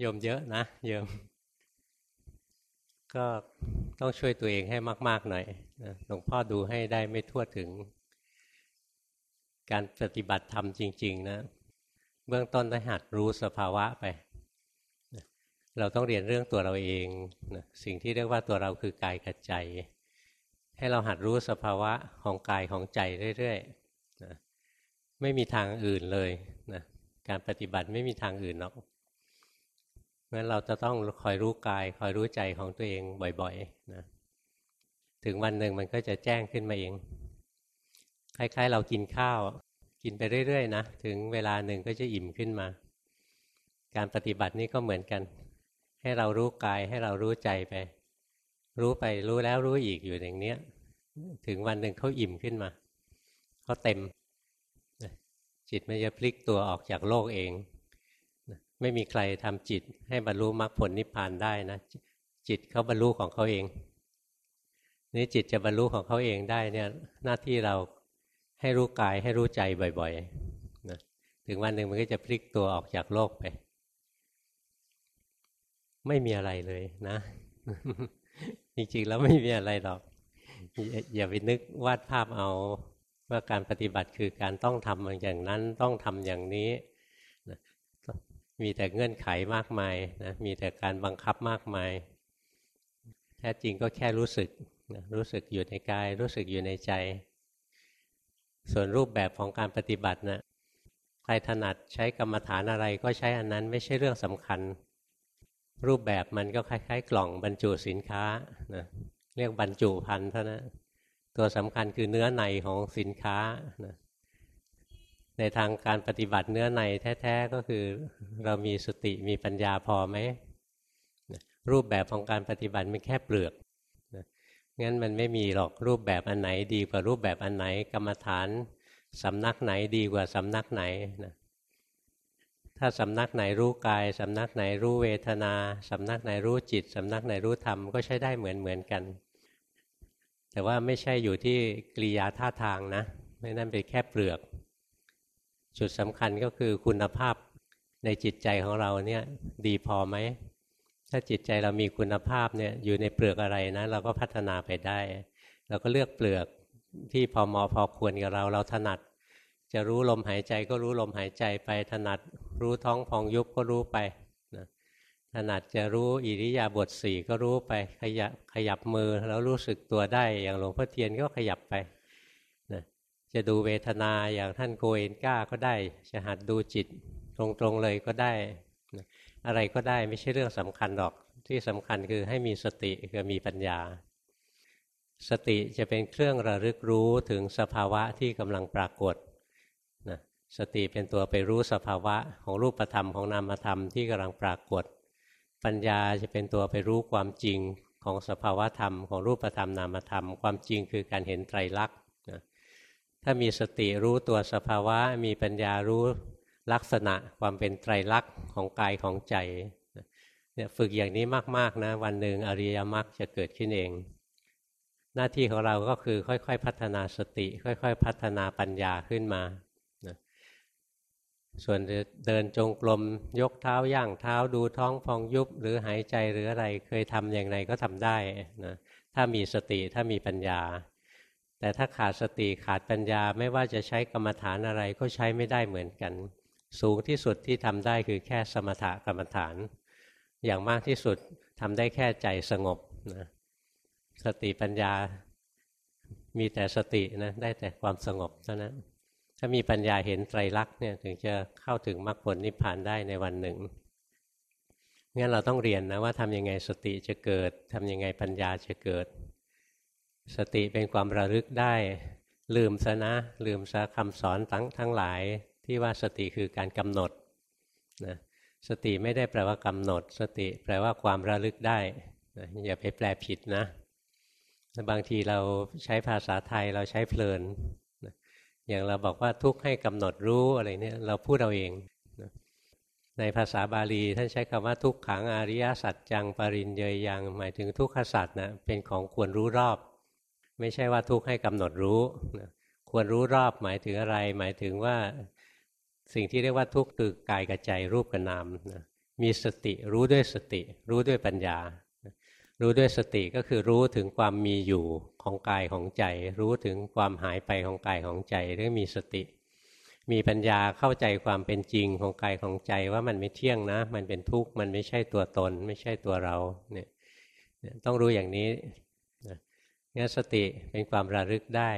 โยมเยอะนะโยม ก็ต้องช่วยตัวเองให้มาก ๆ หน่อยหลวงพ่อดูให้ได้ไม่ทั่วถึง การปฏิบัติธรรมจริง ๆ นะ เบื้องต้นได้หัดรู้สภาวะไป เราต้องเรียนเรื่องตัวเราเองนะสิ่งที่เรียกว่าตัวเราคือกายกับใจ ให้เราหัดรู้สภาวะของกายของใจเรื่อยๆนะไม่มีทางอื่นเลยนะการปฏิบัติไม่มีทางอื่นหรอก งั้นเราจะต้องคอยรู้กาย คอยรู้ใจของตัวเองบ่อยๆนะถึงวันหนึ่งมันก็จะแจ้งขึ้นมาเอง คล้ายๆ เรากินข้าว กินไปเรื่อยๆนะถึงเวลาหนึ่งก็จะอิ่มขึ้นมา การปฏิบัตินี้ก็เหมือนกัน ให้เรารู้กายให้เรารู้ใจไป รู้ไปรู้แล้วรู้อีกอยู่อย่างเนี้ย ถึงวันหนึ่งเขาอิ่มขึ้นมาเขาเต็มจิตมันจะพลิกตัวออกจากโลกเอง ไม่มีใครทำจิตให้บรรลุมรรคผลนิพพานได้นะ จิตเขาบรรลุของเขาเอง นี่จิตจะบรรลุของเขาเองได้เนี่ยหน้าที่เราให้รู้กายให้รู้ใจบ่อยๆนะถึงวันหนึ่งมันก็จะพลิกตัวออกจากโลกไป ไม่มีอะไรเลยนะ จริงๆแล้วไม่มีอะไรหรอก อย่าไปนึกวาดภาพเอาว่าการปฏิบัติคือการต้องทำอย่างนั้นต้องทำอย่างนี้ มีแต่เงื่อนไขมากมายนะมีแต่การบังคับมากมาย แท้จริงก็แค่รู้สึกนะรู้สึกอยู่ในกาย รู้สึกอยู่ในใจ ส่วนรูปแบบของการปฏิบัตินะใครถนัดใช้กรรมฐานอะไรก็ใช้อันนั้นไม่ใช่เรื่องสำคัญ รูปแบบมันก็คล้ายๆ กล่องบรรจุสินค้านะเรียกบรรจุพันเท่านั้นตัวสำคัญคือเนื้อในของสินค้านะ ในทางการปฏิบัติเนื้อในแท้ ๆ ก็คือเรามีสติมีปัญญาพอไหมรูปแบบของการปฏิบัติไม่แค่เปลือกงั้นมันไม่มีหรอกรูปแบบอันไหนดีกว่ารูปแบบอันไหนกรรมฐานสำนักไหนดีกว่าสำนักไหนนะถ้าสำนักไหนรู้กายสำนักไหนรู้เวทนาสำนักไหนรู้จิตสำนักไหนรู้ธรรมก็ใช้ได้เหมือนเหมือนกัน แต่ว่าไม่ใช่อยู่ที่กริยาท่าทางนะไม่นั่นเป็นแค่เปลือก จุดสำคัญก็คือคุณภาพในจิตใจของเราเนี่ยดีพอไหม ถ้าจิตใจเรามีคุณภาพเนี่ยอยู่ในเปลือกอะไรนะเราก็พัฒนาไปได้ เราก็เลือกเปลือกที่พอเหมาะพอควรกับเราเราถนัด จะรู้ลมหายใจก็รู้ลมหายใจไปถนัดรู้ท้องพองยุบก็รู้ไปนะถนัดจะรู้อิริยาบถสี่ก็รู้ไปขยับขยับมือแล้วรู้สึกตัวได้ อย่างหลวงพ่อเทียนก็ขยับไป จะดูเวทนาอย่างท่านโกเอนก้าก็ได้ จะหัดดูจิตตรงๆเลยก็ได้ อะไรก็ได้ไม่ใช่เรื่องสำคัญหรอก ที่สำคัญคือให้มีสติคือมีปัญญา สติจะเป็นเครื่องระลึกรู้ถึงสภาวะที่กำลังปรากฏนะสติเป็นตัวไปรู้สภาวะของรูปธรรมของนามธรรมที่กำลังปรากฏ ปัญญาจะเป็นตัวไปรู้ความจริงของสภาวะธรรมของรูปธรรมนามธรรม ความจริงคือการเห็นไตรลักษณ ถ้ามีสติรู้ตัวสภาวะ มีปัญญารู้ลักษณะความเป็นไตรลักษณ์ของกายของใจเนี่ยฝึกอย่างนี้มากๆนะ วันหนึ่งอริยมรรคจะเกิดขึ้นเอง หน้าที่ของเราก็คือค่อยๆ พัฒนาสติ ค่อยๆ พัฒนาปัญญาขึ้นมาส่วนเดินจงกรมยกเท้าย่างเท้าดูท้องพองยุบ หรือหายใจหรืออะไรเคยทำอย่างไรก็ทำได้นะถ้ามีสติถ้ามีปัญญา แต่ถ้าขาดสติขาดปัญญาไม่ว่าจะใช้กรรมฐานอะไรก็ใช้ไม่ได้เหมือนกัน สูงที่สุดที่ทำได้คือแค่สมถกรรมฐาน อย่างมากที่สุดทำได้แค่ใจสงบนะสติปัญญา มีแต่สตินะได้แต่ความสงบเท่านั้นถ้ามีปัญญาเห็นไตรลักษณ์เนี่ยถึงจะเข้าถึงมรรคผลนิพพานได้ในวันหนึ่งงั้นเราต้องเรียนนะว่าทำยังไงสติจะเกิดทำยังไงปัญญาจะเกิด สติเป็นความระลึกได้ ลืมซะนะ ลืมซะคำสอนทั้งทั้งหลายที่ว่าสติคือการกำหนดนะสติไม่ได้แปลว่ากำหนด สติแปลว่าความระลึกได้นะอย่าไปแปลผิดนะบางทีเราใช้ภาษาไทยเราใช้เพลินนะอย่างเราบอกว่าทุกให้กำหนดรู้อะไรเนี่ยเราพูดเอาเองนะในภาษาบาลีท่านใช้คำว่าทุกขังอริยสัจจังปรินเยยยังหมายถึงทุกขสัจนะเป็นของควรรู้รอบ ไม่ใช่ว่าทุกข์ให้กำหนดรู้ควรรู้รอบหมายถึงอะไร หมายถึงว่าสิ่งที่เรียกว่าทุกข์คือกายกับใจรูปกับนามนะมีสติรู้ด้วยสติ รู้ด้วยปัญญา รู้ด้วยสติก็คือรู้ถึงความมีอยู่ของกายของใจ รู้ถึงความหายไปของกายของใจเรื่องมีสติ มีปัญญาเข้าใจความเป็นจริงของกายของใจว่ามันไม่เที่ยงนะ มันเป็นทุกข์มันไม่ใช่ตัวตน ไม่ใช่ตัวเราเนี่ยต้องรู้อย่างนี้ งั้นสติเป็นความระลึกได้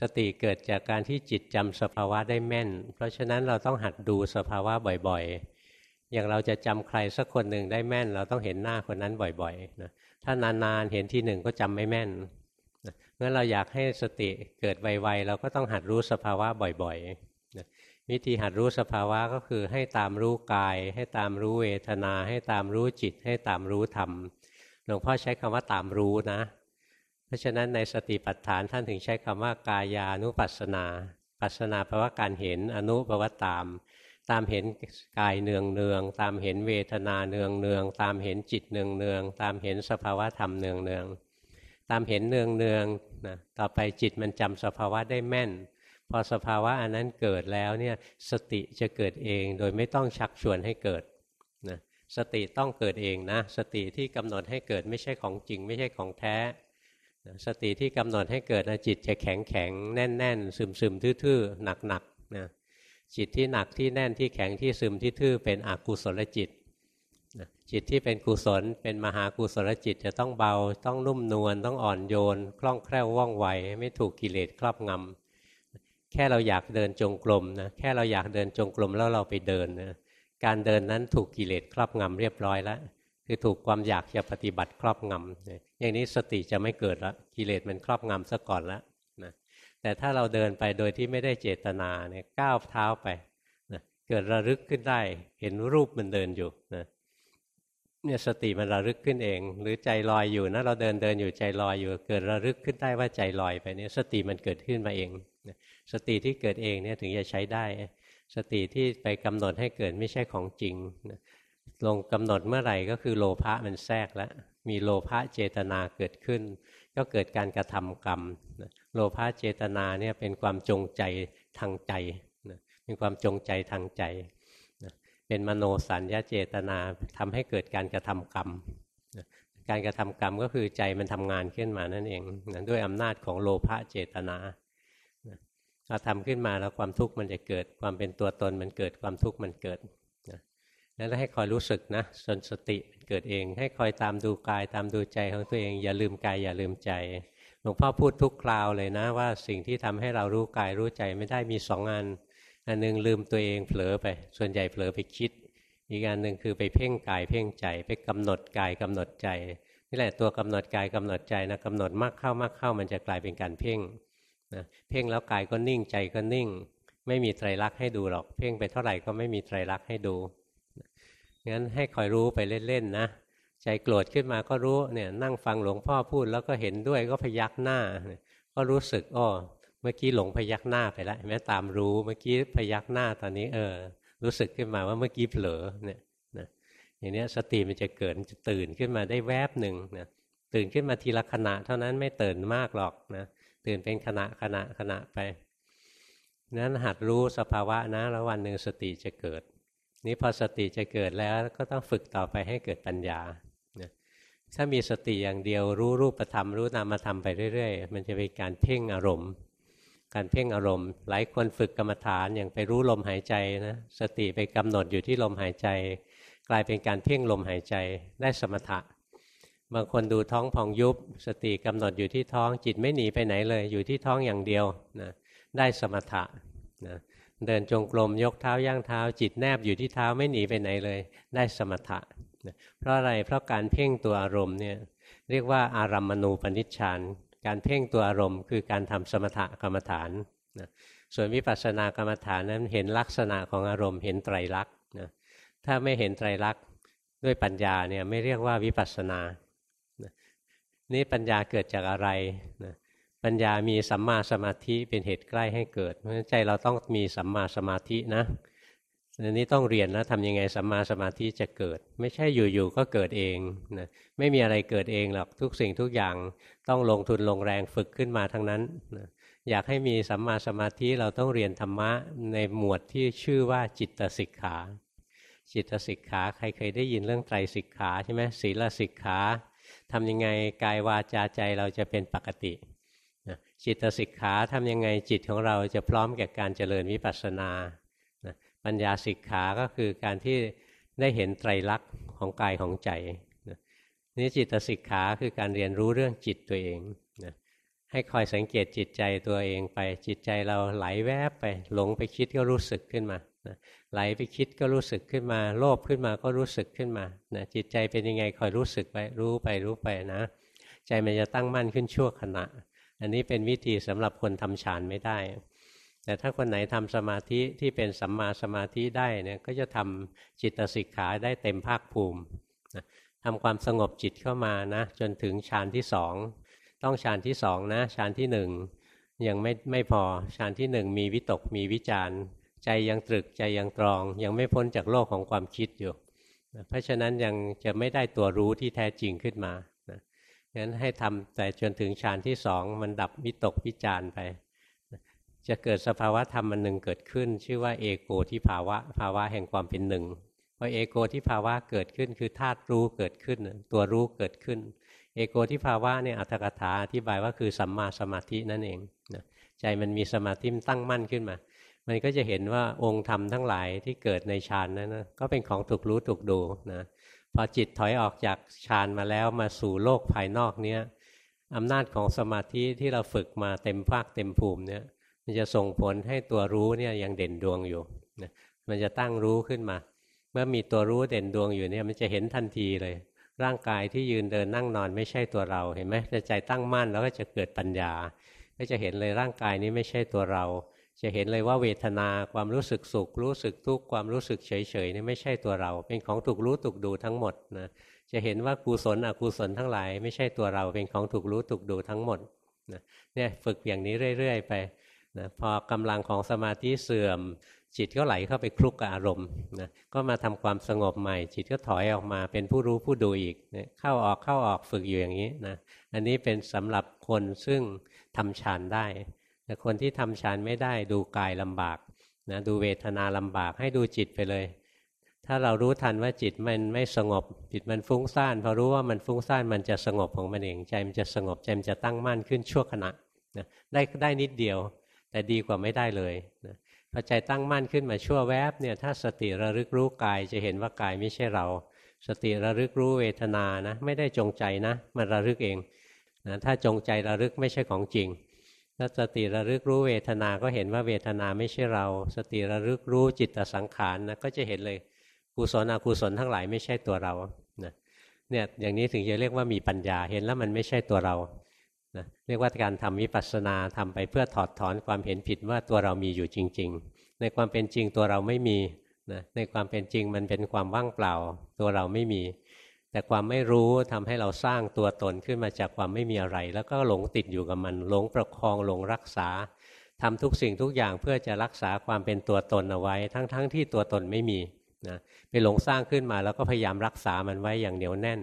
สติเกิดจากการที่จิตจำสภาวะได้แม่น เพราะฉะนั้นเราต้องหัดดูสภาวะบ่อยๆ อย่างเราจะจำใครสักคนหนึ่งได้แม่น เราต้องเห็นหน้าคนนั้นบ่อยๆนะถ้านานๆเห็นทีหนึ่งก็จำไม่แม่นงั้นเราอยากให้สติเกิดไวๆเราก็ต้องหัดรู้สภาวะบ่อยๆวิธีหัดรู้สภาวะก็คือให้ตามรู้กาย ให้ตามรู้เวทนา ให้ตามรู้จิต ให้ตามรู้ธรรมหลวงพ่อใช้คำว่าตามรู้นะ เพราะฉะนั้นในสติปัฏฐานท่านถึงใช้คำว่ากายานุปัสสนา ปัสสนาแปลว่าการเห็นอนุแปลว่าตาม ตามเห็นกายเนืองเนือง ตามเห็นเวทนาเนืองเนือง ตามเห็นจิตเนืองเนือง ตามเห็นสภาวะธรรมเนืองเนือง ตามเห็นเนืองเนืองนะต่อไปจิตมันจำสภาวะได้แม่น พอสภาวะอันนั้นเกิดแล้วเนี่ยสติจะเกิดเองโดยไม่ต้องชักชวนให้เกิดนะสติต้องเกิดเองนะ สติที่กำหนดให้เกิดไม่ใช่ของจริง ไม่ใช่ของแท้ สติที่กำหนดให้เกิดนะจิตจะแข็งแข็งแน่นแน่นซึมซึมทื่อๆหนักหนักนะจิตที่หนักที่แน่นที่แข็งที่ซึมที่ทื่อเป็นอกุศลจิตจิตที่เป็นกุศลเป็นมหากุศลจิตจะต้องเบา ต้องนุ่มนวลต้องอ่อนโยน คล่องแคล่วว่องไว ไม่ถูกกิเลสครอบงำแค่เราอยากเดินจงกรมนะแค่เราอยากเดินจงกรมแล้วเราไปเดินนะการเดินนั้นถูกกิเลสครอบงำเรียบร้อยแล้วคือถูกความอยากจะปฏิบัติครอบงำ อย่างนี้สติจะไม่เกิดละกิเลสมันครอบงำซะก่อนแล้วนะแต่ถ้าเราเดินไปโดยที่ไม่ได้เจตนาเนี่ยก้าวเท้าไปนะเกิดระลึกขึ้นได้ เห็นรูปมันเดินอยู่นะเนี่ยสติมันระลึกขึ้นเอง หรือใจลอยอยู่นะเราเดินเดินอยู่ใจลอยอยู่ เกิดระลึกขึ้นได้ว่าใจลอยไปเนี่ยสติมันเกิดขึ้นมาเองสติที่เกิดเองเนี่ยถึงจะใช้ได้ สติที่ไปกำหนดให้เกิดไม่ใช่ของจริงลงกำหนดเมื่อไหร่ก็คือโลภะมันแทรกแล้วมีโลภะเจตนาเกิดขึ้น ก็เกิดการกระทำกรรม โลภะเจตนาเนี่ยเป็นความจงใจทางใจเป็นความจงใจทางใจ เป็นมโนสัญญาเจตนาทำให้เกิดการกระทำกรรม การกระทำกรรมก็คือใจมันทำงานขึ้นมานั่นเองด้วยอำนาจของโลภะเจตนาเราทำขึ้นมาแล้วความทุกข์มันจะเกิดความเป็นตัวตนมันเกิดความทุกข์มันเกิดแล้วให้คอยรู้สึกนะจนสติ เกิดเอง ให้คอยตามดูกายตามดูใจของตัวเอง อย่าลืมกายอย่าลืมใจหลวงพ่อพูดทุกคราวเลยนะว่าสิ่งที่ทำให้เรารู้กายรู้ใจไม่ได้มีสองอัน อันหนึ่งลืมตัวเองเผลอไป ส่วนใหญ่เผลอไปคิด อีกอันหนึ่งคือไปเพ่งกายเพ่งใจไปกำหนดกายกำหนดใจนี่แหละตัวกำหนดกายกำหนดใจนะกำหนดมากเข้ามากเข้ามันจะกลายเป็นการเพ่งนะเพ่งแล้วกายก็นิ่งใจก็นิ่ง ไม่มีไตรลักษณ์ให้ดูหรอก เพ่งไปเท่าไหร่ก็ไม่มีไตรลักษณ์ให้ดู งั้นให้คอยรู้ไปเล่นๆนะใจโกรธขึ้นมาก็รู้เนี่ยนั่งฟังหลวงพ่อพูดแล้วก็เห็นด้วยก็พยักหน้า ก็รู้สึกอ้อเมื่อกี้หลงพยักหน้าไปแล้วแม้ตามรู้เมื่อกี้พยักหน้าตอนนี้เออ รู้สึกขึ้นมาว่าเมื่อกี้เผลอเนี่ยนะอย่างนี้สติมันจะเกิดจะตื่นขึ้นมาได้แวบหนึ่งนะตื่นขึ้นมาทีละขณะ เท่านั้นไม่ตื่นมากหรอกนะตื่นเป็นขณะขณะขณะไปนั้นหัดรู้สภาวะนะแล้ววันหนึ่งสติจะเกิด นี้พอสติจะเกิดแล้วก็ต้องฝึกต่อไปให้เกิดปัญญาถ้ามีสติอย่างเดียวรู้รูปธรรมรู้นามธรรมไปเรื่อยๆ มันจะเป็นการเพ่งอารมณ์ การเพ่งอารมณ์ หลายคนฝึกกรรมฐานอย่างไปรู้ลมหายใจนะสติไปกำหนดอยู่ที่ลมหายใจ กลายเป็นการเพ่งลมหายใจได้สมถะ บางคนดูท้องพองยุบ สติกำหนดอยู่ที่ท้องจิตไม่หนีไปไหนเลย อยู่ที่ท้องอย่างเดียวนะได้สมถะนะ เดินจงกรมยกเท้าย่างเท้า จิตแนบอยู่ที่เท้าไม่หนีไปไหนเลย ได้สมถะ เพราะอะไรเพราะการเพ่งตัวอารมณ์เนี่ยเรียกว่าอารัมมณูปนิชฌานการเพ่งตัวอารมณ์ คือการทำสมถะกรรมฐานนะส่วนวิปัสสนากรรมฐานนั้นเห็นลักษณะของอารมณ์เห็นไตรลักษณ์นะถ้าไม่เห็นไตรลักษณ์ด้วยปัญญาเนี่ยไม่เรียกว่าวิปัสสนานี่ปัญญาเกิดจากอะไรนะ ปัญญามีสัมมาสมาธิเป็นเหตุใกล้ให้เกิด เพราะฉะนั้นใจเราต้องมีสัมมาสมาธินะอันนี้ต้องเรียนนะทำยังไงสัมมาสมาธิจะเกิด ไม่ใช่อยู่ๆก็เกิดเองนะไม่มีอะไรเกิดเองหรอกทุกสิ่งทุกอย่างต้องลงทุนลงแรงฝึกขึ้นมาทั้งนั้นนะอยากให้มีสัมมาสมาธิเราต้องเรียนธรรมะในหมวดที่ชื่อว่าจิตสิกขา จิตสิกขาใครเคยได้ยินเรื่องไตรสิกขาใช่ไหมศีลสิกขาทำยังไงกายวาจาใจเราจะเป็นปกติ จิตสิกขาทำยังไงจิตของเราจะพร้อมแก่การเจริญวิปัสสนา ปัญญาสิกขาก็คือการที่ได้เห็นไตรลักษณ์ของกายของใจนี่จิตสิกขาคือการเรียนรู้เรื่องจิตตัวเองนะให้คอยสังเกตจิตใจตัวเองไปจิตใจเราไหลแวบไป หลงไปคิดก็รู้สึกขึ้นมานะไหลไปคิดก็รู้สึกขึ้นมา โลภขึ้นมาก็รู้สึกขึ้นมานะจิตใจเป็นยังไงคอยรู้สึกไปรู้ไปรู้ไปนะ ใจมันจะตั้งมั่นขึ้นชั่วขณะ อันนี้เป็นวิธีสำหรับคนทำฌานไม่ได้ แต่ถ้าคนไหนทำสมาธิที่เป็นสัมมาสมาธิได้เนี่ยก็จะทำจิตสิกขาได้เต็มภาคภูมิทำความสงบจิตเข้ามานะจนถึงฌานที่สองต้องฌานที่สองนะฌานที่หนึ่งยังไม่ไม่พอฌานที่หนึ่งมีวิตกมีวิจารใจยังตรึกใจยังตรอง ยังไม่พ้นจากโลกของความคิดอยู่ เพราะฉะนั้นยังจะไม่ได้ตัวรู้ที่แท้จริงขึ้นมา งั้นให้ทำแต่จนถึงฌานที่สองมันดับวิตกวิจารไป จะเกิดสภาวะธรรมมันหนึ่งเกิดขึ้น ชื่อว่าเอโกที่ภาวะ ภาวะแห่งความเป็นหนึ่งพอเอโกที่ภาวะเกิดขึ้นคือธาตุรู้เกิดขึ้น ตัวรู้เกิดขึ้น เอโกที่ภาวะเนี่ยอัตถกถาอธิบายว่าคือสัมมาสมาธินั่นเองนะใจมันมีสมาธิตั้งมั่นขึ้นมา มันก็จะเห็นว่าองค์ธรรมทั้งหลายที่เกิดในฌานนั้นนะก็เป็นของถูกรู้ถูกดูนะ อจิตถอยออกจากฌานมาแล้วมาสู่โลกภายนอกเนี้ยอำนาจของสมาธิที่เราฝึกมาเต็มภาคเต็มภูมิเนี่ย มันจะส่งผลให้ตัวรู้เนี่ยยังเด่นดวงอยู่นะมันจะตั้งรู้ขึ้นมา เมื่อมีตัวรู้เด่นดวงอยู่เนี่ยมันจะเห็นทันทีเลย ร่างกายที่ยืนเดินนั่งนอนไม่ใช่ตัวเราเห็นไหมใจตั้งมั่นแล้วก็จะเกิดปัญญา ก็จะเห็นเลยร่างกายนี้ไม่ใช่ตัวเรา จะเห็นเลยว่าเวทนาความรู้สึกสุข รู้สึกทุกข์ความรู้สึกเฉยๆนี่ไม่ใช่ตัวเรา เป็นของถูกรู้ถูกดูทั้งหมดนะจะเห็นว่ากุศลอกุศลทั้งหลายไม่ใช่ตัวเราเป็นของถูกรู้ถูกดูทั้งหมดนะเนี่ยฝึกอย่างนี้เรื่อย ๆ ไปนะพอกำลังของสมาธิเสื่อม จิตก็ไหลเข้าไปคลุกกับอารมณ์นะก็มาทำความสงบใหม่ จิตก็ถอยออกมาเป็นผู้รู้ผู้ดูอีกนะเข้าออกเข้าออกฝึกอยู่อย่างนี้นะอันนี้เป็นสำหรับคนซึ่งทำฌานได้ แต่คนที่ทำฌานไม่ได้ดูกายลำบากนะดูเวทนาลำบากให้ดูจิตไปเลย ถ้าเรารู้ทันว่าจิตมันไม่สงบจิตมันฟุ้งซ่านพอรู้ว่ามันฟุ้งซ่านมันจะสงบของมันเองใจมันจะสงบใจมันจะตั้งมั่นขึ้นชั่วขณะนะได้ได้นิดเดียว แต่ดีกว่าไม่ได้เลยนะพอใจตั้งมั่นขึ้นมาชั่วแวบเนี่ยถ้าสติระลึกรู้กายจะเห็นว่ากายไม่ใช่เรา สติระลึกรู้เวทนานะไม่ได้จงใจนะ มันระลึกเองนะถ้าจงใจระลึกไม่ใช่ของจริง ถ้าสติระลึกรู้เวทนาก็เห็นว่าเวทนาไม่ใช่เรา สติระลึกรู้จิตสังขารนะก็จะเห็นเลยกุศลอกุศลทั้งหลายไม่ใช่ตัวเรานะเนี่ยอย่างนี้ถึงจะเรียกว่ามีปัญญาเห็นแล้วมันไม่ใช่ตัวเรานะเรียกว่าการทำวิปัสสนาทำไปเพื่อถอดถอนความเห็นผิดว่าตัวเรามีอยู่จริง ๆ ในความเป็นจริงตัวเราไม่มีนะในความเป็นจริงมันเป็นความว่างเปล่า ตัวเราไม่มี แต่ความไม่รู้ทำให้เราสร้างตัวตนขึ้นมาจากความไม่มีอะไร แล้วก็หลงติดอยู่กับมัน หลงประคองหลงรักษาทำทุกสิ่งทุกอย่างเพื่อจะรักษาความเป็นตัวตนเอาไว้ ทั้งๆทที่ตัวตนไม่มีนะไปหลงสร้างขึ้นมาแล้วก็พยายามรักษามันไว้อย่างเหนียวแน่น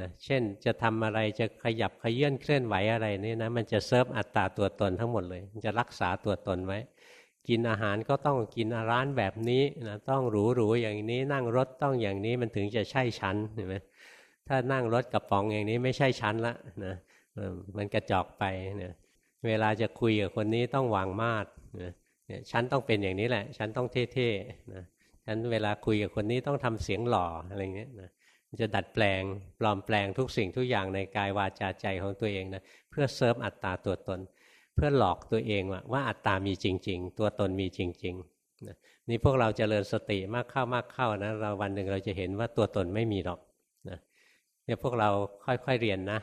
นะเช่นจะทำอะไรจะขยับขยื่นเคลื่อนไหวอะไรนี่นะมันจะเซิร์ฟอัตตาตัวตนทั้งหมดเลยมันจะรักษาตัวตนไว้ กินอาหารก็ต้องกินร้านแบบนี้นะต้องหรูหรูอย่างนี้นั่งรถต้องอย่างนี้มันถึงจะใช่ชั้นเห็นไหม ถ้านั่งรถกระป๋องอย่างนี้ไม่ใช่ชั้นละนะมันกระจอกไปเนี่ยเวลาจะคุยกับคนนี้ต้องวางมาดเนี่ยชั้นต้องเป็นอย่างนี้แหละชั้นต้องเท่ๆนะชั้นเวลาคุยกับคนนี้ต้องทำเสียงหล่ออะไรเงี้ยนะจะดัดแปลงปลอมแปลงทุกสิ่งทุกอย่างในกายวาจาใจของตัวเองนะเพื่อเซิร์ฟอัตตาตัวตน เพื่อหลอกตัวเองว่าว่าอัตตามีจริง ๆ ตัวตนมีจริงๆนะนี่พวกเราจเจริญสติมากเข้ามากเข้านะเราวันหนึ่งเราจะเห็นว่าตัวตนไม่มีหรอก เนี่ยพวกเราค่อยๆเรียนนะ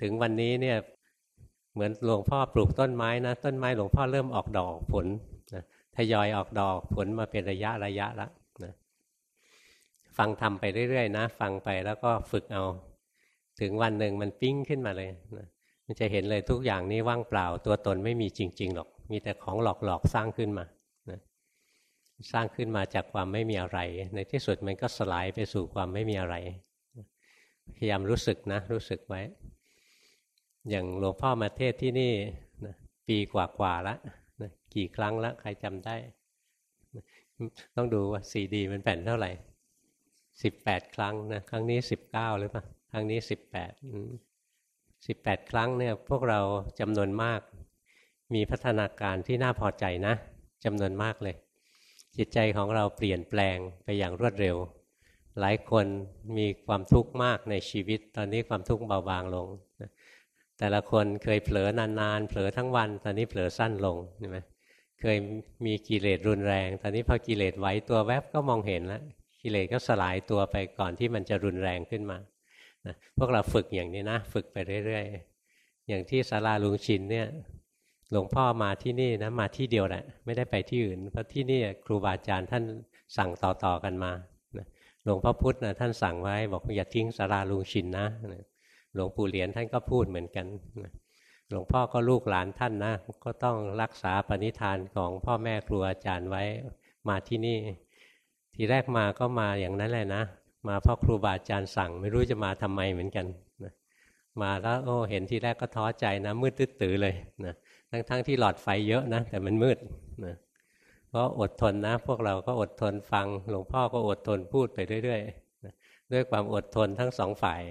ถึงวันนี้เนี่ยเหมือนหลวงพ่อปลูกต้นไม้นะ ต้นไม้หลวงพ่อเริ่มออกดอกผลนะทยอยออกดอกผลมาเป็นระยะระยะละฟังทำไปเรื่อยๆนะ ฟังไปแล้วก็ฝึกเอา ถึงวันหนึ่งมันปิ้งขึ้นมาเลยนะมันจะเห็นเลยทุกอย่างนี้ว่างเปล่า ตัวตนไม่มีจริง ๆหรอก มีแต่ของหลอกๆสร้างขึ้นมานะสร้างขึ้นมาจากความไม่มีอะไร ในที่สุดมันก็สลายไปสู่ความไม่มีอะไร พยายามรู้สึกนะ รู้สึกไว้ อย่างหลวงพ่อมาเทศที่นี่นะปีกว่าๆแล้วนะกี่ครั้งแล้วใครจำได้ ต้องดูว่าซีดีมันแผ่นเท่าไหร่สิบแปดครั้งนะครั้งนี้สิบเก้าหรือเปล่าครั้งนี้สิบแปดสิบแปดครั้งเนี่ย พวกเราจำนวนมาก มีพัฒนาการที่น่าพอใจนะจำนวนมากเลย จิตใจของเราเปลี่ยนแปลงไปอย่างรวดเร็ว หลายคนมีความทุกข์มากในชีวิต ตอนนี้ความทุกข์เบาบางลง แต่ละคนเคยเผลอนานๆ เผลอทั้งวัน ตอนนี้เผลอสั้นลงใช่ไหมเคยมีกิเลสรุนแรง ตอนนี้พอกิเลสไหวตัวแวบก็มองเห็นแล้วกิเลสก็สลายตัวไปก่อนที่มันจะรุนแรงขึ้นมานะพวกเราฝึกอย่างนี้นะ ฝึกไปเรื่อยๆ อย่างที่ศาลาลุงชินเนี่ยหลวงพ่อมาที่นี่นะมาที่เดียวแหละไม่ได้ไปที่อื่น เพราะที่นี่ครูบาอาจารย์ท่านสั่งต่อๆกันมา หลวงพ่อพุธนะท่านสั่งไว้ บอกอย่าทิ้งศาลาลุงชินนะหลวงปู่เหรียญท่านก็พูดเหมือนกันหลวงพ่อก็ลูกหลานท่านนะ ก็ต้องรักษาปณิธานของพ่อแม่ครูอาจารย์ไว้มาที่นี่ ทีแรกมาก็มาอย่างนั้นแหละนะ มาเพราะครูบาอาจารย์สั่ง ไม่รู้จะมาทำไมเหมือนกันนะมาแล้วโอ้เห็นทีแรกก็ท้อใจนะ มืดตื้อเลยนะทั้งๆทที่หลอดไฟเยอะนะ แต่มันมืดนะ ก็อดทนนะ พวกเราก็อดทนฟัง หลวงพ่อก็อดทนพูดไปเรื่อยๆด้วยความอดทนทั้งสองฝ่าย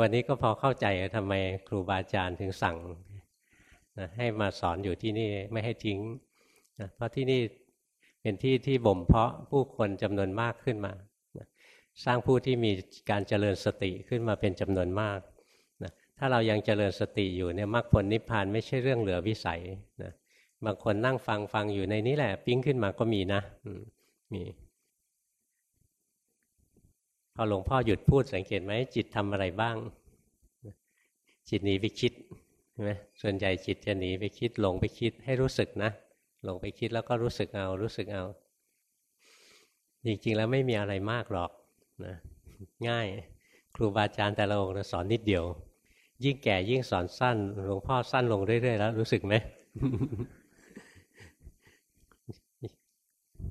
วันนี้ก็พอเข้าใจทำไมครูบาอาจารย์ถึงสั่งนะให้มาสอนอยู่ที่นี่ไม่ให้ทิ้งนะเพราะที่นี่เป็นที่ที่บ่มเพาะผู้คนจำนวนมากขึ้นมาสร้างผู้ที่มีการเจริญสติขึ้นมาเป็นจำนวนมากนะถ้าเรายังเจริญสติอยู่เนี่ยมรรคผลนิพพานไม่ใช่เรื่องเหลือวิสัยนะ บางคนนั่งฟังฟังอยู่ในนี้แหละ ปิ้งขึ้นมาก็มีนะมีพอหลวงพ่อหยุดพูดสังเกตไหมจิตทำอะไรบ้าง จิตหนีไปคิดใช่ไหมส่วนใหญ่จิตจะหนีไปคิดหลงไปคิดให้รู้สึกนะหลงไปคิดแล้วก็รู้สึกเอา รู้สึกเอาจริงๆแล้วไม่มีอะไรมากหรอกนะง่ายครูบาอาจารย์แต่ละองค์สอนนิดเดียว ยิ่งแก่ยิ่งสอนสั้นหลวงพ่อสั้นลงเรื่อยๆแล้วรู้สึกไหม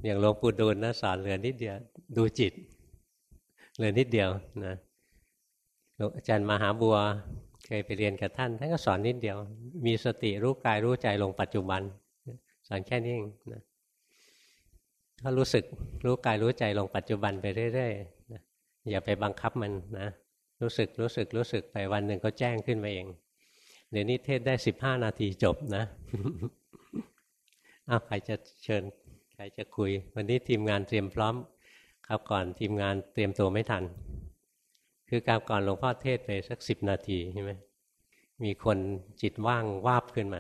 อย่างหลวงปู่ดูลนะสอนเหลือนิดเดียว ดูจิต เหลือนิดเดียวนะอาจารย์มหาบัวเคยไปเรียนกับท่าน ท่านก็สอนนิดเดียว มีสติรู้กายรู้ใจลงปัจจุบัน สอนแค่นี้เองนะถ้ารู้สึกรู้กายรู้ใจลงปัจจุบันไปเรื่อยๆนะอย่าไปบังคับมันนะ รู้สึกรู้สึกรู้สึกไปวันหนึ่งก็แจ้งขึ้นมาเอง เดี๋ยวนี้เทศได้สิบห้านาทีจบนะอ้าวใครจะเชิญ ครจะคุย วันนี้ทีมงานเตรียมพร้อมครับก่อนทีมงานเตรียมตัวไม่ทัน คือการก่อนหลวงพ่อเทศไปสักสิบนาทีใช่ไหมมีคนจิตว่างวาบขึ้นมา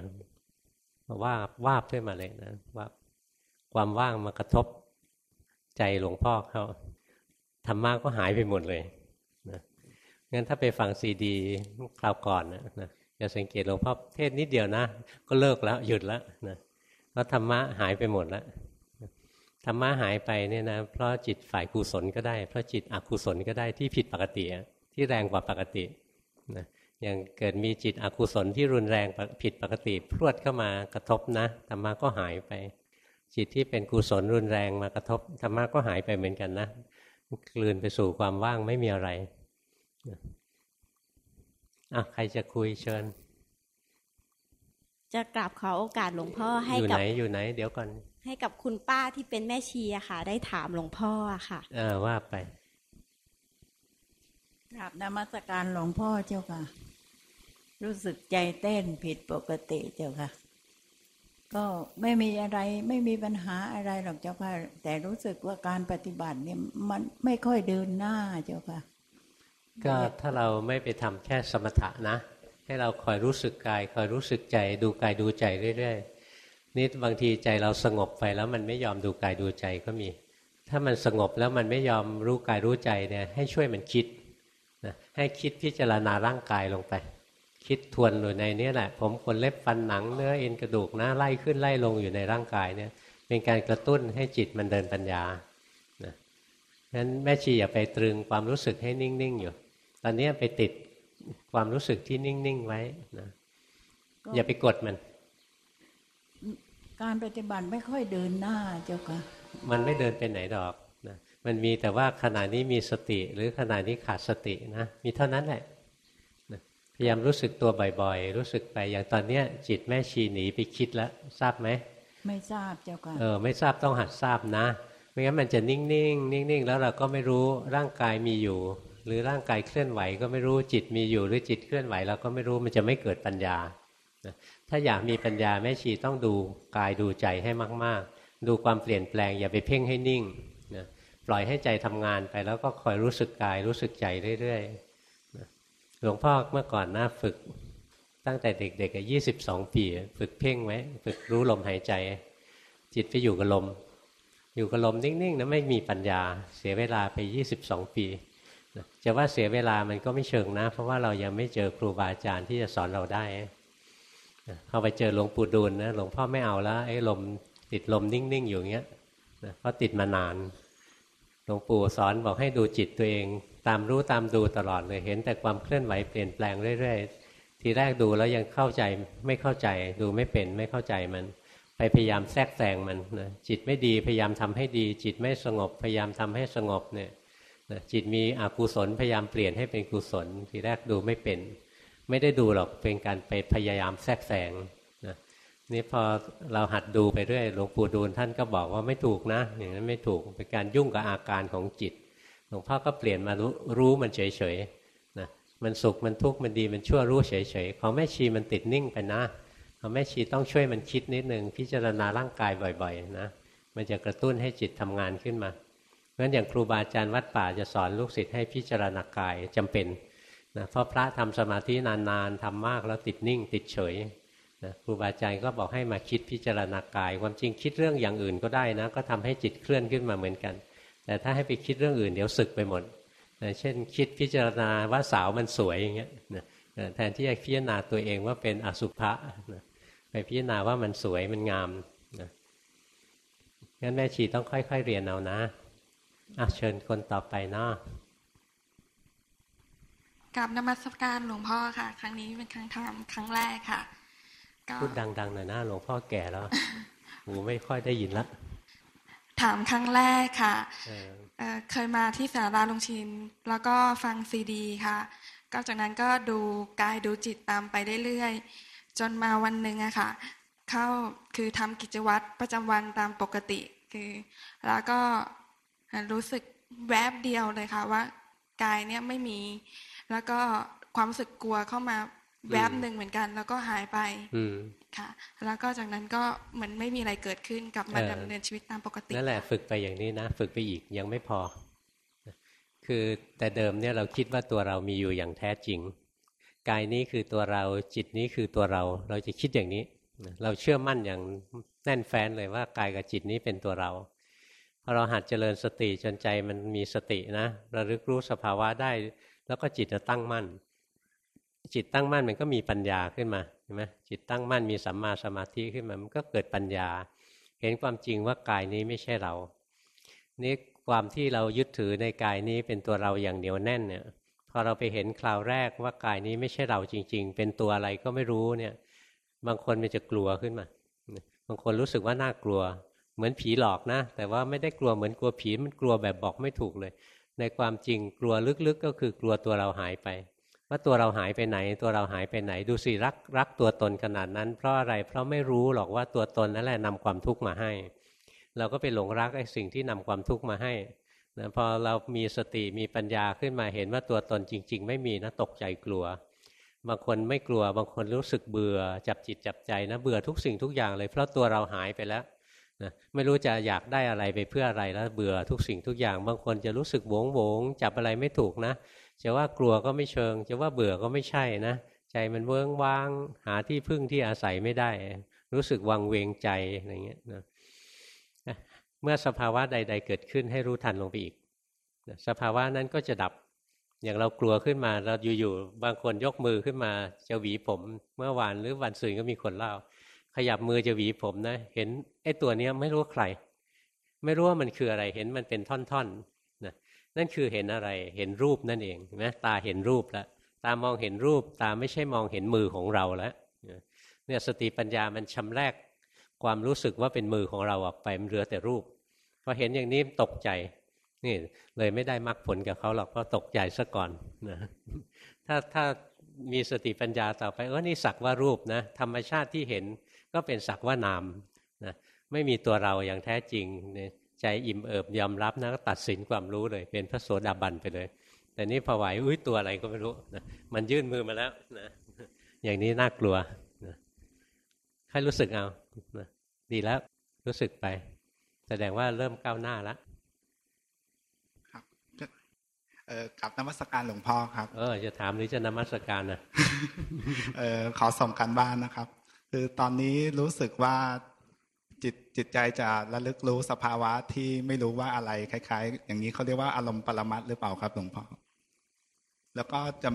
ว่าบวาบขึ้นมาเลยนะว่าความว่างมากระทบใจหลวงพ่อเขาธรรมะก็หายไปหมดเลยนะงั้นถ้าไปฟังซีดีคราวก่อนนะนะจะสังเกตหลวงพ่อเทศนิดเดียวนะ ก็เลิกแล้วหยุดแล้วนะเพราะธรรมะหายไปหมดแล้ว ธรรมะหายไปเนี่ยนะเพราะจิตฝ่ายกุศลก็ได้ เพราะจิตอกุศลก็ได้ที่ผิดปกติที่แรงกว่าปกตินะอย่างเกิดมีจิตอกุศลที่รุนแรงผิดปกติ พรวดเข้ามากระทบนะธรรมะก็หายไป จิตที่เป็นกุศลรุนแรงมากระทบธรรมะก็หายไปเหมือนกันนะกลืนไปสู่ความว่างไม่มีอะไรอะใครจะคุยเชิญ จะกราบขอโอกาสหลวงพ่อให้กับอยู่ไหนอยู่ไหน เดี๋ยวก่อน ให้กับคุณป้าที่เป็นแม่ชีอะค่ะ ได้ถามหลวงพ่อค่ะอ่าว่าไปกราบนมัสการหลวงพ่อเจ้าค่ะ รู้สึกใจเต้นผิดปกติเจ้าค่ะ ก็ไม่มีอะไรไม่มีปัญหาอะไรหรอกเจ้าค่ะ แต่รู้สึกว่าการปฏิบัติเนี่ยมันไม่ค่อยเดินหน้าเจ้าค่ะ ก็ถ้าเราไม่ไปทำแค่สมถะนะ ให้เราคอยรู้สึกกาย คอยรู้สึกใจดูกายดูใจเรื่อยๆ นี่บางทีใจเราสงบไปแล้วมันไม่ยอมดูกายดูใจก็มี ถ้ามันสงบแล้วมันไม่ยอมรู้กายรู้ใจเนี่ยให้ช่วยมันคิดนะให้คิดพิจารณาร่างกายลงไป คิดทวนอยู่ในนี้แหละ ผมขนเล็บฟันหนังเนื้อเอ็นกระดูกนะไล่ขึ้นไล่ลงอยู่ในร่างกายเนี่ย เป็นการกระตุ้นให้จิตมันเดินปัญญานะนั้นแม่ชีอย่าไปตรึงความรู้สึกให้นิ่งๆอยู่ ตอนนี้ไปติดความรู้สึกที่นิ่งๆไว้นะอย่าไปกดมัน การปฏิบัติไม่ค่อยเดินหน้าเจ้าค่ะ มันไม่เดินไปไหนดอกนะมันมีแต่ว่าขณะนี้มีสติหรือขณะนี้ขาดสตินะ มีเท่านั้นแหละพยายามรู้สึกตัวบ่อยๆ รู้สึกไปอย่างตอนเนี้ยจิตแม่ชีหนีไปคิดแล้วทราบไหม ไม่ทราบเจ้าค่ะ เออไม่ทราบต้องหัดทราบนะ ไม่งั้นมันจะนิ่งๆนิ่งๆ แล้วเราก็ไม่รู้ร่างกายมีอยู่ หรือร่างกายเคลื่อนไหวก็ไม่รู้จิตมีอยู่หรือจิตเคลื่อนไหวเราก็ไม่รู้มันจะไม่เกิดปัญญานะ ถ้าอยากมีปัญญาแม่ชีต้องดูกายดูใจให้มาก ๆ ดูความเปลี่ยนแปลงอย่าไปเพ่งให้นิ่งนะปล่อยให้ใจทำงานไปแล้วก็คอยรู้สึกกายรู้สึกใจเรื่อยๆนะหลวงพ่อเมื่อก่อนนะฝึก ตั้งแต่เด็กๆอายุยี่สิบสองปีฝึกเพ่งไว้ฝึกรู้ลมหายใจ จิตไปอยู่กับลม อยู่กับลมนิ่งๆนะไม่มีปัญญาเสียเวลาไป22ปีจะว่าเสียเวลามันก็ไม่เชิงนะ เพราะว่าเรายังไม่เจอครูบาอาจารย์ที่จะสอนเราได้ พอไปเจอหลวงปู่ดูลนะหลวงพ่อไม่เอาแล้วไอ้ลมติดลมนิ่งๆอยู่อย่างเงี้ยนะเพราะติดมานานหลวงปู่สอนบอกให้ดูจิตตัวเอง ตามรู้ตามดูตลอดเลยเห็นแต่ความเคลื่อนไหวเปลี่ยนแปลงเรื่อยๆ ทีแรกดูแล้วยังเข้าใจไม่เข้าใจ ดูไม่เป็นไม่เข้าใจมัน ไปพยายามแทรกแซงมันนะจิตไม่ดีพยายามทำให้ดี จิตไม่สงบพยายามทำให้สงบเนี่ยนะจิตมีอกุศลพยายามเปลี่ยนให้เป็นกุศล ทีแรกดูไม่เป็น ไม่ได้ดูหรอกเป็นการไปพยายามแทรกแซงนะนี่พอเราหัดดูไปเรื่อยหลวงปู่ดูลท่านก็บอกว่าไม่ถูกนะ อย่างนั้นไม่ถูกเป็นการยุ่งกับอาการของจิตหลวงพ่อก็เปลี่ยนมารู้รู้มันเฉยๆนะมันสุขมันทุกข์มันดีมันชั่วรู้เฉยๆของแม่ชีมันติดนิ่งไปนะของแม่ชีต้องช่วยมันคิดนิดนึงพิจารณาร่างกายบ่อยๆนะมันจะกระตุ้นให้จิตทำงานขึ้นมาเพราะฉะนั้นอย่างครูบาอาจารย์วัดป่าจะสอนลูกศิษย์ให้พิจารณากายจำเป็น นะเพราะพระทำสมาธินานๆทำมากแล้วติดนิ่ง ติดเฉยนะครูบาอาจารย์ก็บอกให้มาคิดพิจารณากาย ความจริงคิดเรื่องอย่างอื่นก็ได้นะ ก็ทำให้จิตเคลื่อนขึ้นมาเหมือนกัน แต่ถ้าให้ไปคิดเรื่องอื่นเดี๋ยวสึกไปหมดนะเช่นคิดพิจารณาว่าสาวมันสวยอย่างเงี้ยนะแทนที่จะพิจารณาตัวเองว่าเป็นอสุภะนะไปพิจารณาว่ามันสวยมันงามนะงั้นแม่ชีต้องค่อย ๆ เรียนเอานะอะเชิญคนต่อไปเนาะ กับนมัสการหลวงพ่อค่ะ ครั้งนี้เป็นครั้งทำครั้งแรกค่ะก็พูดดังๆหน่อยนะหลวงพ่อแก่แล้วหูไม่ค่อยได้ยินละถามครั้งแรกค่ะเออเอ่อเคยมาที่สาราลุงชินแล้วก็ฟังซีดีค่ะก็จากนั้นก็ดูกายดูจิตตามไปเรื่อยๆจนมาวันหนึ่งอะค่ะ เข้าคือทำกิจวัตรประจำวันตามปกติคือ แล้วก็รู้สึกแวบเดียวเลยค่ะว่ากายเนี่ยไม่มี แล้วก็ความรู้สึกกลัวเข้ามาแวบหนึ่งเหมือนกัน แล้วก็หายไปอืมค่ะ แล้วก็จากนั้นก็เหมือนไม่มีอะไรเกิดขึ้นกลับมาเออดำเนินชีวิตตามปกตินั่นแหละฝึกไปอย่างนี้นะ ฝึกไปอีกยังไม่พอ คือแต่เดิมเนี่ยเราคิดว่าตัวเรามีอยู่อย่างแท้จริง กายนี้คือตัวเราจิตนี้คือตัวเรา เราจะคิดอย่างนี้ เราเชื่อมั่นอย่างแน่นแฟ้นเลยว่ากายกับจิตนี้เป็นตัวเราพอเราหัดเจริญสติจนใจมันมีสตินะระลึกรู้สภาวะได้ แล้วก็จิตจะตั้งมั่น จิตตั้งมั่นมันก็มีปัญญาขึ้นมาเห็นไหมจิตตั้งมั่นมีสัมมาสมาธิขึ้นมา มันก็เกิดปัญญา เห็นความจริงว่ากายนี้ไม่ใช่เรา นี่ความที่เรายึดถือในกายนี้เป็นตัวเราอย่างเหนียวแน่นเนี่ย พอเราไปเห็นคราวแรกว่ากายนี้ไม่ใช่เราจริง ๆ เป็นตัวอะไรก็ไม่รู้เนี่ย บางคนมันจะกลัวขึ้นมา บางคนรู้สึกว่าน่ากลัว เหมือนผีหลอกนะ แต่ว่าไม่ได้กลัวเหมือนกลัวผี มันกลัวแบบบอกไม่ถูกเลย ในความจริงกลัวลึกๆ ก็คือกลัวตัวเราหายไป ว่าตัวเราหายไปไหน ตัวเราหายไปไหน ดูสิรักรักตัวตนขนาดนั้น เพราะอะไรเพราะไม่รู้หรอกว่าตัวตนนั่นแหละนำความทุกข์มาให้ เราก็ไปหลงรักไอ้สิ่งที่นำความทุกข์มาให้นะพอเรามีสติมีปัญญาขึ้นมาเห็นว่าตัวตนจริง ๆ ไม่มีนะตกใจกลัว บางคนไม่กลัวบางคนรู้สึกเบื่อ จับจิตจับใจนะเบื่อทุกสิ่งทุกอย่างเลย เพราะตัวเราหายไปแล้ว นะไม่รู้จะอยากได้อะไรไปเพื่ออะไรแล้วเบื่อทุกสิ่งทุกอย่าง บางคนจะรู้สึกโวงโงจับอะไรไม่ถูกนะจะว่ากลัวก็ไม่เชิง จะว่าเบื่อก็ไม่ใช่นะใจมันเวิ้งว้าง หาที่พึ่งที่อาศัยไม่ได้ รู้สึกวังเวงใจอะไรเงี้ยนะเมื่อสภาวะใด ๆ เกิดขึ้นให้รู้ทันลงไปอีกนะสภาวะนั้นก็จะดับ อย่างเรากลัวขึ้นมาเราอยู่ๆบางคนยกมือขึ้นมาจะหวีผม เมื่อวานหรือวันสื่นก็มีคนเล่า ยับมือจะหวีผมนะ เห็นไอ้ตัวเนี้ยไม่รู้ใคร ไม่รู้ว่ามันคืออะไร เห็นมันเป็นท่อนๆนะนั่นคือเห็นอะไร เห็นรูปนั่นเองเห็นไหมตาเห็นรูปแล้ว ตามองเห็นรูป ตาไม่ใช่มองเห็นมือของเราแล้ว เนี่ยสติปัญญามันชำแรกความรู้สึกว่าเป็นมือของเราออกไปมันเหลือแต่รูป พอเห็นอย่างนี้ตกใจ นี่เลยไม่ได้มรรคผลกับเขาหรอกเพราะตกใจซะก่อนนะถ้าถ้ามีสติปัญญาต่อไปเออนี่สักว่ารูปนะธรรมชาติที่เห็น ก็เป็นสักว่านามนะไม่มีตัวเราอย่างแท้จริงเนี่ยใจอิ่มเอิบยอมรับนะก็ตัดสินความรู้เลย เป็นพระโสดาบันไปเลย แต่นี่พอไหวอุ้ยตัวอะไรก็ไม่รู้นะมันยื่นมือมาแล้วนะอย่างนี้น่ากลัวนะให้รู้สึกเอานะดีแล้วรู้สึกไป แสดงว่าเริ่มก้าวหน้าแล้วครับเออกับนมัสการหลวงพ่อครับ เออจะถามหรือจะนมัสการนะเออขอส่งกันบ้านนะครับ คือตอนนี้รู้สึกว่าจิตจิตใจจะระลึกรู้สภาวะที่ไม่รู้ว่าอะไรคล้าย ๆ อย่างนี้เขาเรียกว่าอารมณ์ปรมัตถ์หรือเปล่าครับหลวงพ่อแล้วก็จะ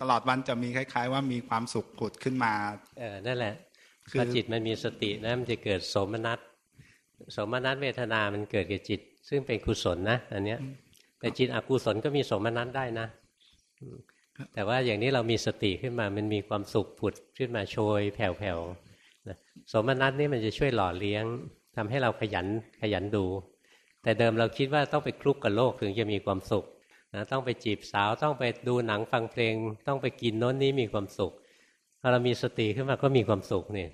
ตลอดวันจะมีคล้าย ๆ ว่ามีความสุขผุดขึ้นมา เออนั่นแหละคือพอจิตมันมีสตินะมันจะเกิดโสมนัสโสมนัสเวทนา มันเกิดกับจิต ซึ่งเป็นกุศลนะอันเนี้ยแต่จิตอกุศลก็มีโสมนัสได้นะอืม แต่ว่าอย่างนี้เรามีสติขึ้นมามันมีความสุขผุดขึ้นมาโชย แผ่วๆนะโสมนัสนี่มันจะช่วยหล่อเลี้ยงทำให้เราขยันขยันดู แต่เดิมเราคิดว่าต้องไปคลุกกับโลกถึงจะมีความสุขนะต้องไปจีบสาวต้องไปดูหนังฟังเพลง ต้องไปกินโน้นนี้มีความสุขพอเรามีสติขึ้นมาก็มีความสุขนี่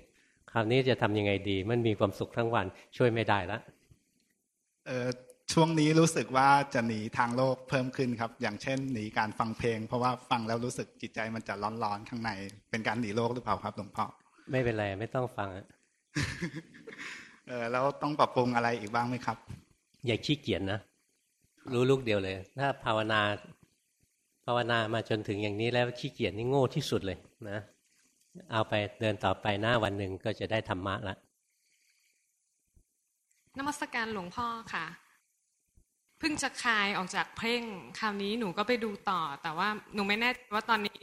คราวนี้จะทำยังไงดี มันมีความสุขทั้งวันช่วยไม่ได้ละเออ ช่วงนี้รู้สึกว่าจะหนีทางโลกเพิ่มขึ้นครับ อย่างเช่นหนีการฟังเพลง เพราะว่าฟังแล้วรู้สึกจิตใจมันจะร้อนๆข้างใน เป็นการหนีโลกหรือเปล่าครับหลวงพ่อไม่เป็นไรไม่ต้องฟังอะเออแล้วต้องปรับปรุงอะไรอีกบ้างไหมครับ อย่าขี้เกียจนะรู้ลูกเดียวเลย ถ้าภาวนา ภาวนามาจนถึงอย่างนี้แล้วขี้เกียจนี่โง่ที่สุดเลยนะเอาไปเดินต่อไปหน้าวันหนึ่งก็จะได้ธรรมะละนมัสการหลวงพ่อค่ะ เพิ่งจะคลายออกจากเพ่งคราวนี้หนูก็ไปดูต่อ แต่ว่าหนูไม่แน่ใจว่าตอนนี้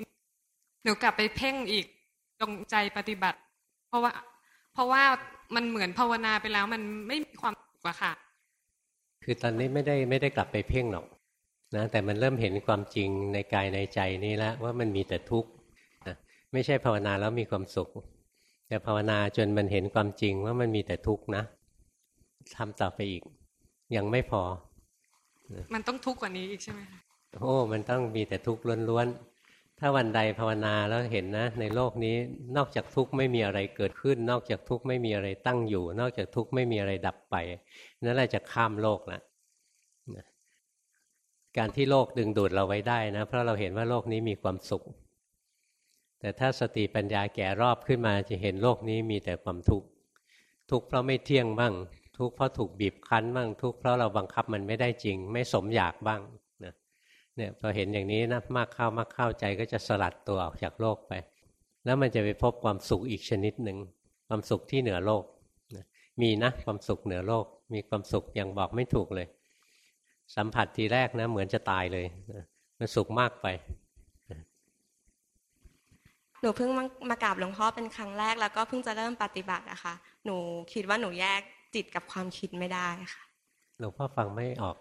หนูกลับไปเพ่งอีกจงใจปฏิบัติ เพราะว่า เพราะว่ามันเหมือนภาวนาไปแล้ว มันไม่มีความสุขอะค่ะ คือตอนนี้ไม่ได้ไม่ได้กลับไปเพ่งหรอกนะแต่มันเริ่มเห็นความจริงในกายในใจนี้แล้วว่ามันมีแต่ทุกข์นะไม่ใช่ภาวนาแล้วมีความสุข แต่ภาวนาจนมันเห็นความจริงว่ามันมีแต่ทุกข์นะทำต่อไปอีก ยังไม่พอ มันต้องทุกข์กว่านี้อีกใช่ไหมคะโอ้มันต้องมีแต่ทุกข์ล้วนๆ ถ้าวันใดภาวนาแล้วเห็นนะ ในโลกนี้นอกจากทุกข์ไม่มีอะไรเกิดขึ้น นอกจากทุกข์ไม่มีอะไรตั้งอยู่ นอกจากทุกข์ไม่มีอะไรดับไป นั่นแหละจะข้ามโลกละนะการที่โลกดึงดูดเราไว้ได้นะ เพราะเราเห็นว่าโลกนี้มีความสุข แต่ถ้าสติปัญญาแก่รอบขึ้นมาจะเห็นโลกนี้มีแต่ความทุกข์ทุกข์เพราะไม่เที่ยงบ้าง ทุกข์เพราะถูกบีบคั้นบ้างทุกข์เพราะเราบังคับมันไม่ได้จริง ไม่สมอยากบ้างนะเนี่ยพอเห็นอย่างนี้นะมากเข้ามากเข้าใจก็จะสลัดตัวออกจากโลกไป แล้วมันจะไปพบความสุขอีกชนิดหนึ่งความสุขที่เหนือโลกนะมีนะความสุขเหนือโลก มีความสุขอย่างบอกไม่ถูกเลย สัมผัสทีแรกนะ เหมือนจะตายเลยนะมันสุขมากไปหนูเพิ่งมามากราบหลวงพ่อเป็นครั้งแรกแล้วก็เพิ่งจะเริ่มปฏิบัติอะค่ะ หนูคิดว่าหนูแยก จิตกับความคิดไม่ได้ค่ะหลวงพ่อฟังไม่ออก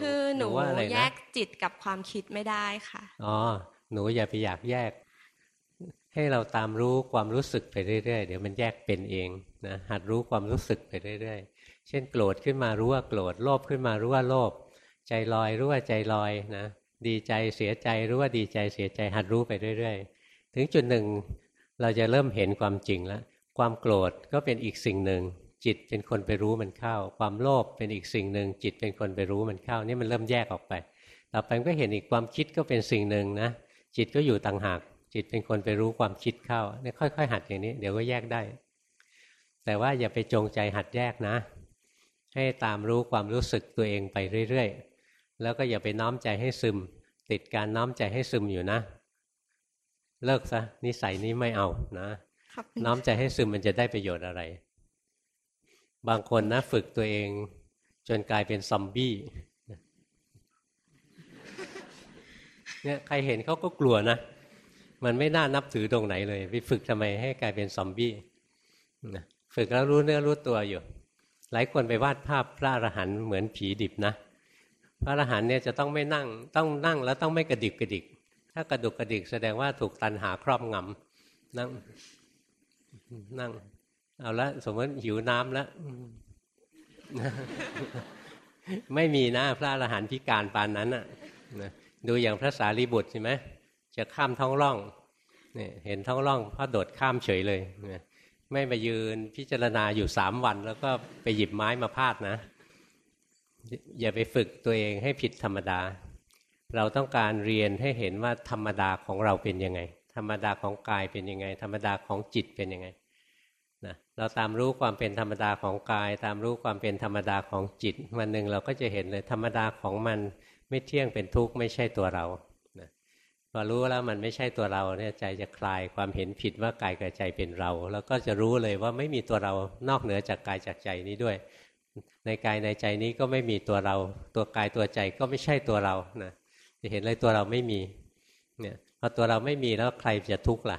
คือหนูว่าอะไรแยนะกจิตกับความคิดไม่ได้ค่ะอ๋อหนูอย่าไปอยากแยก ให้เราตามรู้ความรู้สึกไปเรื่อยๆเดี๋ยวมันแยกเป็นเองนะหัดรู้ความรู้สึกไปเรื่อยๆเช่นโกรธขึ้นมารู้ว่าโกรธโลภขึ้นมารู้ว่าโลภใจลอยรู้ว่าใจลอยนะดีใจเสียใจรู้ว่าดีใจเสียใจ หัดรู้ไปเรื่อยๆ ถึงจุดหนึ่งเราจะเริ่มเห็นความจริงแล้ว ความโกรธก็เป็นอีกสิ่งหนึ่ง จิตเป็นคนไปรู้มันเข้า ความโลภเป็นอีกสิ่งหนึ่ง จิตเป็นคนไปรู้มันเข้า นี่มันเริ่มแยกออกไป ต่อไปมันก็เห็นอีกความคิดก็เป็นสิ่งหนึ่งนะ จิตก็อยู่ต่างหาก จิตเป็นคนไปรู้ความคิดเข้าเนี่ยค่อย ๆ หัดอย่างนี้ เดี๋ยวก็แยกได้ แต่ว่าอย่าไปจงใจหัดแยกนะ ให้ตามรู้ความรู้สึกตัวเองไปเรื่อยๆ แล้วก็อย่าไปน้อมใจให้ซึม ติดการน้อมใจให้ซึมอยู่นะ เลิกซะนิสัยนี้ไม่เอานะครับน้อมใจให้ซึมมันจะได้ประโยชน์อะไร บางคนนะฝึกตัวเอง จนกลายเป็นซอมบี้เนี่ยใครเห็นเขาก็กลัวนะ มันไม่น่านับถือตรงไหนเลยไปฝึกทำไมให้กลายเป็นซอมบี้นะฝึกแล้วรู้เนื้อรู้ตัวอยู่ หลายคนไปวาดภาพพระอรหันต์เหมือนผีดิบนะ พระอรหันต์เนี่ยจะต้องไม่นั่งต้องนั่งแล้วต้องไม่กระดิกกระดิก ถ้ากระดุกกระดิกแสดงว่าถูกตันหาครอบงำนั่งนั่ง เอาละสมมติหิวน้ำแล้วไม่มีนะพระอรหันต์พิการปานนั้นน่ะดูอย่างพระสารีบุตรใช่ไหมจะข้ามท้องร่องเนี่ยเห็นท้องร่องพระโดดข้ามเฉยเลยไม่มายืนพิจารณาอยู่สามวัน แล้วก็ไปหยิบไม้มาพาดนะ อย่าไปฝึกตัวเองให้ผิดธรรมดา เราต้องการเรียนให้เห็นว่าธรรมดาของเราเป็นยังไง ธรรมดาของกายเป็นยังไง ธรรมดาของจิตเป็นยังไง เราตามรู้ความเป็นธรรมดาของกาย ตามรู้ความเป็นธรรมดาของจิต วันหนึ่งเราก็จะเห็นเลยธรรมดาของมันไม่เที่ยงเป็นทุกข์ไม่ใช่ตัวเราพอรู้แล้วมันไม่ใช่ตัวเราเนี่ยใจจะคลายความเห็นผิดว่ากายกับใจเป็นเรา แล้วก็จะรู้เลยว่าไม่มีตัวเรานอกเหนือจากกายจากใจนี้ด้วย ในกายในใจนี้ก็ไม่มีตัวเรา ตัวกายตัวใจก็ไม่ใช่ตัวเรานะจะเห็นเลยตัวเราไม่มีเนี่ยพอตัวเราไม่มีแล้วใครจะทุกข์ล่ะ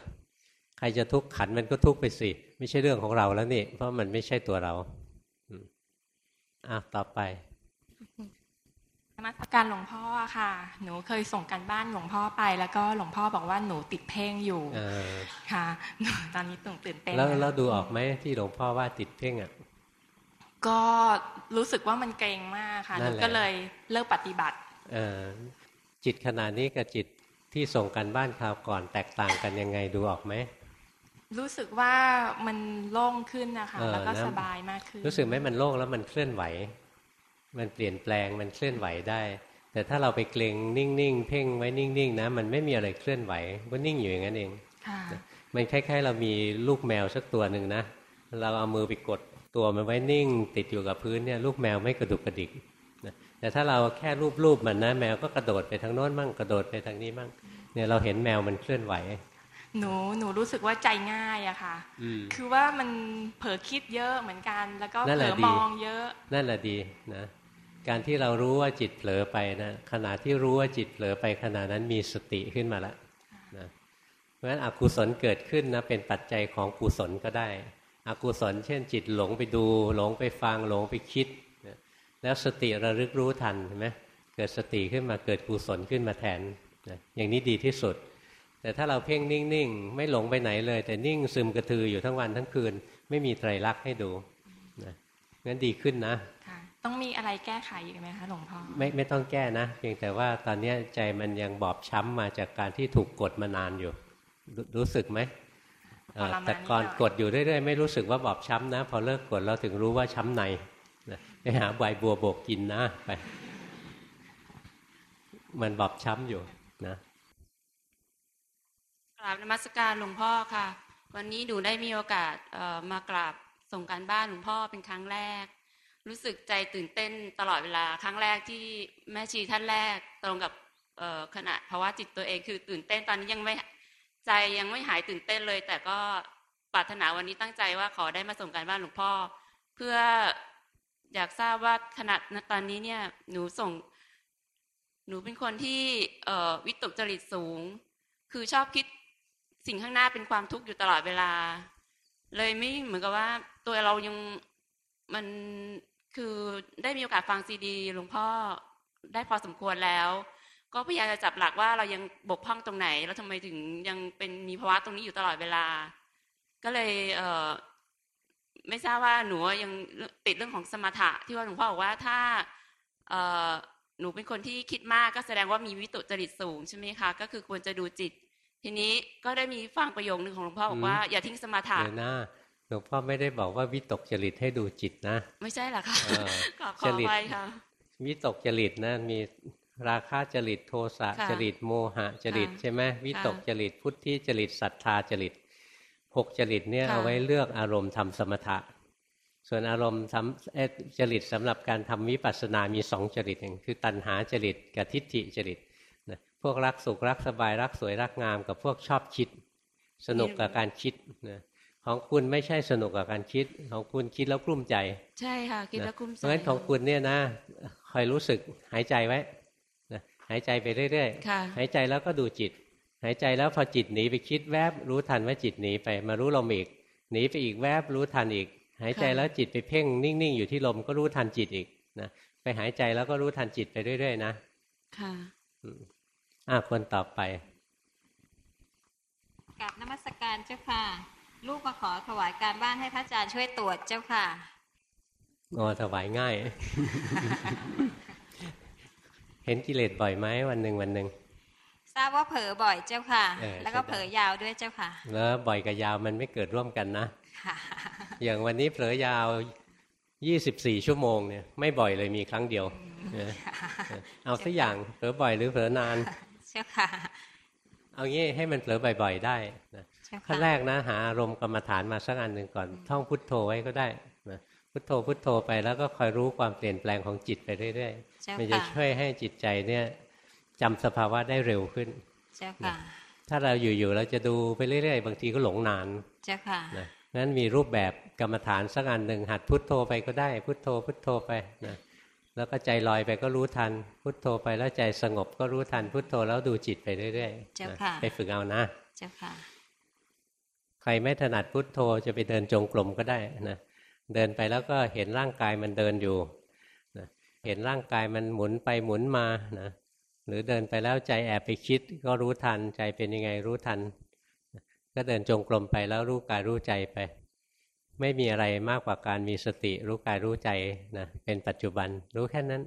ใครจะทุกข์ขันมันก็ทุกข์ไปสิ ไม่ใช่เรื่องของเราแล้วนี่ เพราะมันไม่ใช่ตัวเราอืมอะต่อไปนมัสการหลวงพ่อค่ะ หนูเคยส่งกันบ้านหลวงพ่อไป แล้วก็หลวงพ่อบอกว่าหนูติดเพ่งอยู่เออค่ะตอนนี้ตื่นตื่นเต้นแล้วนะแล้วดูออกไหมที่หลวงพ่อว่าติดเพ่งอะก็รู้สึกว่ามันเกรงมากค่ะนั่หนูนแหละก็เลยเลิกปฏิบัติเออจิตขนาดนี้กับจิตที่ส่งกันบ้านคราวก่อนแตกต่างกันยังไงดูออกไหม รู้สึกว่ามันโล่งขึ้นนะคะเออแล้วก็นะสบายมากขึ้น รู้สึกไหมมันโล่งแล้วมันเคลื่อนไหว มันเปลี่ยนแปลงมันเคลื่อนไหวได้ แต่ถ้าเราไปเกรงนิ่งๆเพ่งไว้นิ่งๆนะมันไม่มีอะไรเคลื่อนไหวก็นิ่งอยู่อย่างนั้นเองค่ะมันคล้ายๆ เรามีลูกแมวสักตัวหนึ่งนะเราเอามือไปกดตัวมันไว้นิ่ง ติดอยู่กับพื้นเนี่ยลูกแมวไม่กระดุกกระดิกนะแต่ถ้าเราแค่รูปๆมันนะแมวก็กระโดดไปทางโน้นมั่งกระโดดไปทางนี้มั่งเนี่ยเราเห็นแมวมันเคลื่อนไหว หนูหนูรู้สึกว่าใจง่ายอะค่ะอืมคือว่ามันเผลอคิดเยอะเหมือนกัน แล้วก็นั่นเผแหลละอดีมองเยอะ นั่นแหละดีนะ การที่เรารู้ว่าจิตเผลอไปนะขณะที่รู้ว่าจิตเผลอไปขณะนั้นมีสติขึ้นมาแล้วนะเพราะฉะนั้นอกุศลเกิดขึ้นนะเป็นปัจจัยของกุศลก็ได้ อกุศล เช่น จิตหลงไปดู หลงไปฟังหลงไปคิดนะแล้วสติระลึกรู้ทันเห็นไหมเกิดสติขึ้นมาเกิดกุศลขึ้นมาแทนนะอย่างนี้ดีที่สุด แต่ถ้าเราเพ่งนิ่งๆ ไม่หลงไปไหนเลย แต่นิ่งซึมกระทืออยู่ทั้งวันทั้งคืน ไม่มีไตรลักษณ์ให้ดูนะงั้นดีขึ้นนะค่ะต้องมีอะไรแก้ไขอีกไหมคะหลวงพ่อไม่ไม่ต้องแก้นะ เพียงแต่ว่าตอนนี้ใจมันยังบอบช้ำมาจากการที่ถูกกดมานานอยู่รรู้สึกไหมเอ่อทรมานแต่ก่อนนิดหน่อยกดอยู่เรื่อยๆไม่รู้สึกว่าบอบช้ำนะ พอเลิกกดเราถึงรู้ว่าช้ำในนะไปหาใบบัวโบกกินนะไปมันบอบช้ำอยู่นะ กราบนมัสการหลวงพ่อค่ะ วันนี้หนูได้มีโอกาสมากราบส่งการบ้านหลวงพ่อเป็นครั้งแรก รู้สึกใจตื่นเต้นตลอดเวลาครั้งแรกที่แม่ชีท่านแรกตรงกับขณะภาวะจิตตัวเองคือตื่นเต้นตอนนี้ยังไม่ใจยังไม่หายตื่นเต้นเลย แต่ก็ปรารถนาวันนี้ตั้งใจว่าขอได้มาส่งการบ้านหลวงพ่อ เพื่ออยากทราบว่าขณะตอนนี้เนี่ยหนูส่ง หนูเป็นคนที่วิตกจริตสูง คือชอบคิด สิ่งข้างหน้าเป็นความทุกข์อยู่ตลอดเวลา เลยไม่เหมือนกับว่า ตัวเรายังมันคือได้มีโอกาสฟังซีดีหลวงพ่อได้พอสมควรแล้ว ก็พยายามจะจับหลักว่าเรายังบกพร่องตรงไหน แล้วทำไมถึงยังเป็นมีภาวะตรงนี้อยู่ตลอดเวลา ก็เลยเออไม่ทราบว่าหนูยังติดเรื่องของสมถะ ที่ว่าหลวงพ่อบอกว่าถ้าเออหนูเป็นคนที่คิดมากก็แสดงว่ามีวิตกจริตสูงใช่ไหมคะ ก็คือควรจะดูจิต ทีนี้ก็ได้มีฟังประโยคนึงของหลวงพ่อบอกว่าอืมอย่าทิ้งสมถะเดี๋ยวนะหลวงพ่อไม่ได้บอกว่าวิตกจริตให้ดูจิตนะ ไม่ใช่เหรอคะเออขอขจอริตไปค่ะวิตกจริตนะมีราคะจริตโทสะค่ะจริตโมหะจริตค่ะใช่ไหมวิตกจริตพุทธิจริตศรัทธาจริตหกจริตเนี่ยค่ะเอาไว้เลือกอารมณ์ทำสมถะ ส่วนอารมณ์ทำเอ่อจริตสำหรับการทำวิปัสสนามีสองจริตเองคือตัณหาจริตกับทิฏฐิจริตนะ พวกรักสุขรักสบายรักสวยรักงามกับพวกชอบคิด สนุกกับการคิดนะของคุณไม่ใช่สนุกกับการคิด ของคุณคิดแล้วกลุ้มใจ ใช่ค่ะคิดแล้วนะกุ้มเพราะฉะนั้นของคุณเนี่ยนะคอยรู้สึกหายใจไว้นะหายใจไปเรื่อยค่ะๆหายใจแล้วก็ดูจิต หายใจแล้วพอจิตหนีไปคิดแวบรู้ทันว่าจิตหนีไปมารู้ลมอีกหนีไปอีกแวบรู้ทันอีก หายใจแล้วจิตไปเพ่งนิ่งๆอยู่ที่ลมก็รู้ทันจิตอีกนะไปหายใจแล้วก็รู้ทันจิตไปเรื่อยๆนะค่ะ อืมอะคนต่อไปกับนมัสการเจ้าค่ะ ลูกมาขอถวายการบ้านให้พระอาจารย์ช่วยตรวจเจ้าค่ะงอถวายง่าย เห็นกิเลสบ่อยไหมวันหนึ่งวันหนึ่งทราบว่าเผลอบ่อยเจ้าค่ะเออแล้วก็ใช่ได้เผลอยาวด้วยเจ้าค่ะ แล้วบ่อยกับยาวมันไม่เกิดร่วมกันนะค่ะอย่างวันนี้เผลอยาวยี่สิบสี่ชั่วโมงเนี่ยไม่บ่อยเลยมีครั้งเดียวนะเอาสักอย่างเผลอบ่อยหรือเผลอนาน เจ้าค่ะ เอางี้ให้มันเผลอบ่อย ๆ ได้นะเจ้าค่ะขั้นแรกนะหาอารมณ์กรรมฐานมาสักอันหนึ่งก่อน ท่องพุทโธไว้ก็ได้นะพุทโธพุทโธไปแล้วก็คอยรู้ความเปลี่ยนแปลงของจิตไปเรื่อยเจ้าๆมันจะค่ะช่วยให้จิตใจเนี่ยจำสภาวะได้เร็วขึ้น เจ้าค่ะ ถ้าเราอยู่ๆเราจะดูไปเรื่อยๆ บางทีก็หลงนาน เจ้าค่ะนะงั้นมีรูปแบบกรรมฐานสักอันหนึ่งหัดพุทโธไปก็ได้ พุทโธพุทโธไปนะ แล้วก็ใจลอยไปก็รู้ทัน พุทโธไปแล้วใจสงบก็รู้ทัน พุทโธแล้วดูจิตไปเรื่อยเจ้าๆนะค่ะไปฝึกเอานะ เจ้าค่ะ ใครไม่ถนัดพุทโธจะไปเดินจงกรมก็ได้นะเดินไปแล้วก็เห็นร่างกายมันเดินอยู่นะเห็นร่างกายมันหมุนไปหมุนมานะหรือเดินไปแล้วใจแอบไปคิด ก็รู้ทันใจเป็นยังไงรู้ทัน ก็เดินจงกรมไปแล้วรู้กายรู้ใจไป ไม่มีอะไรมากกว่าการมีสติรู้กายรู้ใจนะเป็นปัจจุบันรู้แค่นั้น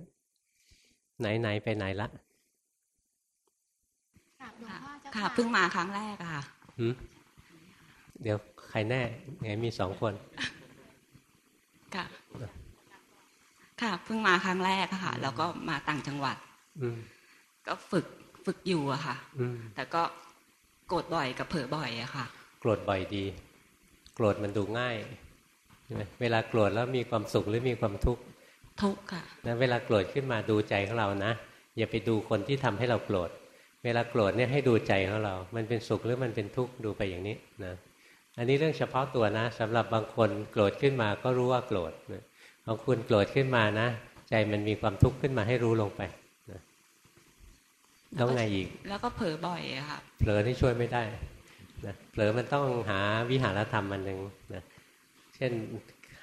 ไหนไหนไปไหนละค่ะเพิ่งมาครั้งแรกอะค่ะหืมเดี๋ยวใครแน่ไงมีสองคนค่ะค่ะเพิ่งมาครั้งแรกอะค่ะแล้วก็มาต่างจังหวัด อืมก็ฝึกฝึกอยู่อะค่ะอืมแต่ก็โกรธบ่อยกับเผลอบ่อยอะค่ะ โกรธบ่อยดี โกรธมันดูง่ายใช่ไหมเวลาโกรธแล้วมีความสุขหรือมีความทุกข์ทุกข์ค่ะนะเวลาโกรธขึ้นมาดูใจของเรานะ อย่าไปดูคนที่ทำให้เราโกรธเวลาโกรธเนี่ยให้ดูใจของเรา มันเป็นสุขหรือมันเป็นทุกข์ดูไปอย่างนี้นะอันนี้เรื่องเฉพาะตัวนะสำหรับบางคนโกรธขึ้นมาก็รู้ว่าโกรธนะบางคนโกรธขึ้นมานะ ใจมันมีความทุกข์ขึ้นมาให้รู้ลงไปนะแล้วไงอีก แล้วก็เผลอบ่อยอะค่ะเผลอที่ช่วยไม่ได้ นะเผลอมันต้องหาวิหารธรรมอันหนึ่งนะเช่น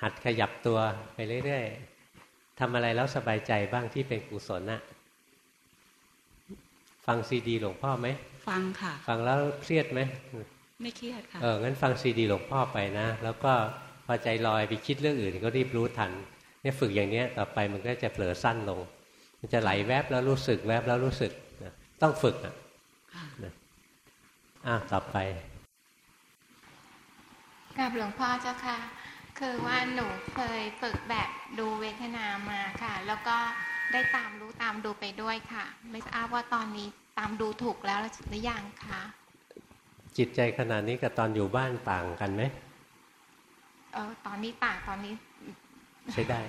หัดขยับตัวไปเรื่อยๆทำอะไรแล้วสบายใจบ้างที่เป็นกุศลนะฟังซีดีหลวงพ่อไหม ฟังค่ะ ฟังแล้วเครียดไหม ไม่เครียดค่ะ เออ งั้นฟังซีดีหลวงพ่อไปนะ แล้วก็พอใจลอยไปคิดเรื่องอื่นก็รีบรู้ทัน เนี่ยฝึกอย่างเนี้ยต่อไปมันก็จะเผลอสั้นลง มันจะไหลแวบแล้วรู้สึกแวบแล้วรู้สึกนะต้องฝึกอะนะอะต่อไป กับหลวงพ่อเจ้าค่ะ คือว่าหนูเคยฝึกแบบดูเวทนามาค่ะ แล้วก็ได้ตามรู้ตามดูไปด้วยค่ะ ไม่ทราบว่าตอนนี้ตามดูถูกแล้วหรือยังคะจิตใจขนาดนี้กับตอนอยู่บ้านต่างกันไหมเออตอนนี้ต่างตอนนี้ ใช้ได้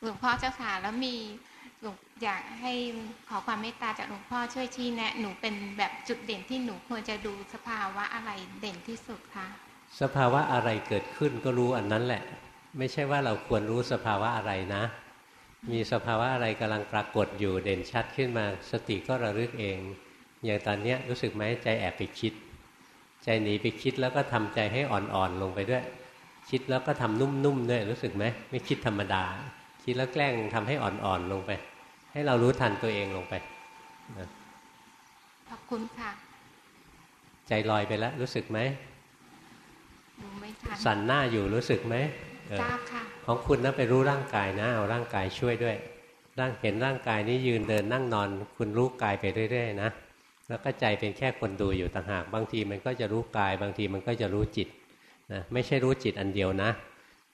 หลวงพ่อเจ้าค่ะแล้วมีหลวงอยากให้ขอความเมตตาจากหลวงพ่อช่วยชี้แนะ หนูเป็นแบบจุดเด่นที่หนูควรจะดูสภาวะอะไรเด่นที่สุดคะ สภาวะอะไรเกิดขึ้นก็รู้อันนั้นแหละ ไม่ใช่ว่าเราควรรู้สภาวะอะไรนะ มีสภาวะอะไรกำลังปรากฏอยู่เด่นชัดขึ้นมา สติก็ระลึกเอง อย่างตอนเนี้ยรู้สึกไหมใจแอบไปคิด ใจหนีไปคิดแล้วก็ทำใจให้อ่อนๆลงไปด้วย คิดแล้วก็ทำนุ่มๆด้วยรู้สึกไหมไม่คิดธรรมดา คิดแล้วแกล้งทำให้อ่อนๆลงไป ให้เรารู้ทันตัวเองลงไปนะขอบคุณค่ะ ใจลอยไปแล้วรู้สึกไหมหนูไม่ทัน สั่นหน้าอยู่รู้สึกไหมเออทราบค่ะของคุณนะไปรู้ร่างกายนะเอาร่างกายช่วยด้วยร่างเห็นร่างกายนี้ยืนเดินนั่งนอน คุณรู้กายไปเรื่อยๆนะแล้วก็ใจเป็นแค่คนดูอยู่ต่างหากบางทีมันก็จะรู้กาย บางทีมันก็จะรู้จิตนะไม่ใช่รู้จิตอันเดียวนะ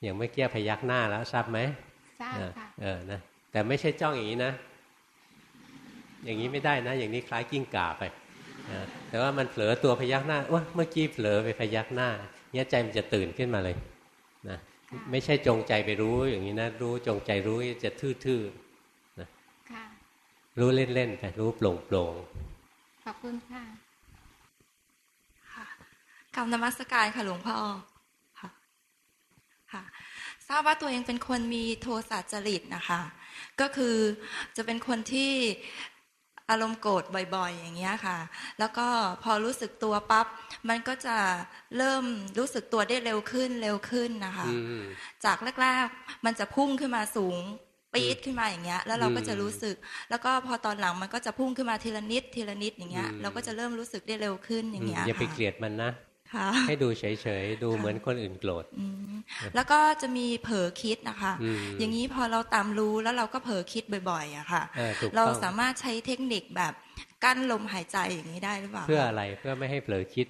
อย่างเมื่อกี้พยักหน้าแล้วทราบไหมทราบเออค่ะเออนะแต่ไม่ใช่จ้องอย่างนี้นะ อย่างนี้ไม่ได้นะ อย่างนี้คล้ายกิ้งก่าไปเออแต่ว่ามันเผลอตัวพยักหน้าว่าเมื่อกี้เผลอไปพยักหน้า เนี้ยใจมันจะตื่นขึ้นมาเลยนะไม่ใช่จงใจไปรู้อย่างนี้นะ รู้จงใจรู้จะทื่อๆนะค่ะรู้เล่นๆไปรู้โปร่งโปร่งขอบคุณค่ะกรรมนมัสการค่ะหลวงพ่อค่ะค่ะ ทราบว่าตัวเองเป็นคนมีโทสะจริตนะคะ ก็คือจะเป็นคนที่ อารมณ์โกรธบ่อยๆ อย่างเงี้ยค่ะ แล้วก็พอรู้สึกตัวปั๊บมันก็จะเริ่มรู้สึกตัวได้เร็วขึ้นเร็วขึ้นนะคะอืมจากแรกๆมันจะพุ่งขึ้นมาสูงปี๊ดขึ้นมาอย่างเงี้ย แล้วเราก็จะรู้สึก แล้วก็พอตอนหลังมันก็จะพุ่งขึ้นมาทีละนิดทีละนิดอย่างเงี้ยอืมเราก็จะเริ่มรู้สึกได้เร็วขึ้นอย่างเงี้ยอย่าไปค่ะเกลียดมันนะค่ะ ให้ดูเฉยๆ ดูเหมือนคนอื่นโกรธอืมแล้วก็จะมีเผลอคิดนะคะอืมอย่างนี้พอเราตามรู้แล้วเราก็เผลอคิดบ่อยๆอะค่ะเออถูกต้องเราสามารถใช้เทคนิคแบบกั้นลมหายใจอย่างนี้ได้หรือเปล่า เพื่ออะไรเพื่อไม่ให้เผลอคิด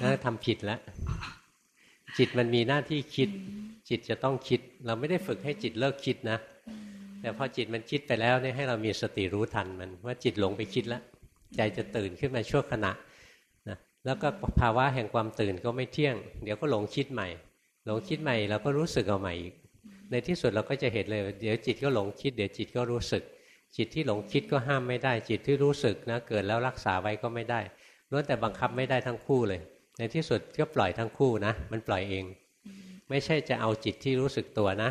แล้วทำผิดแล้วจิตมันมีหน้าที่คิด จิตจะต้องคิด เราไม่ได้ฝึกให้จิตเลิกคิดนะ แต่พอจิตมันคิดไปแล้วเนี่ยให้เรามีสติรู้ทันมันว่าจิตหลงไปคิดแล้ว ใจจะตื่นขึ้นมาชั่วขณะนะ แล้วก็ภาวะแห่งความตื่นก็ไม่เที่ยง เดี๋ยวก็หลงคิดใหม่ หลงคิดใหม่เราก็รู้สึกเอาใหม่อีก ในที่สุดเราก็จะเห็นเลย เดี๋ยวจิตก็หลงคิด เดี๋ยวจิตก็รู้สึก จิตที่หลงคิดก็ห้ามไม่ได้ จิตที่รู้สึกนะเกิดแล้วรักษาไว้ก็ไม่ได้ล้วนแต่บังคับไม่ได้ทั้งคู่เลย ในที่สุดก็ปล่อยทั้งคู่นะ มันปล่อยเอง ไม่ใช่จะเอาจิตที่รู้สึกตัวนะ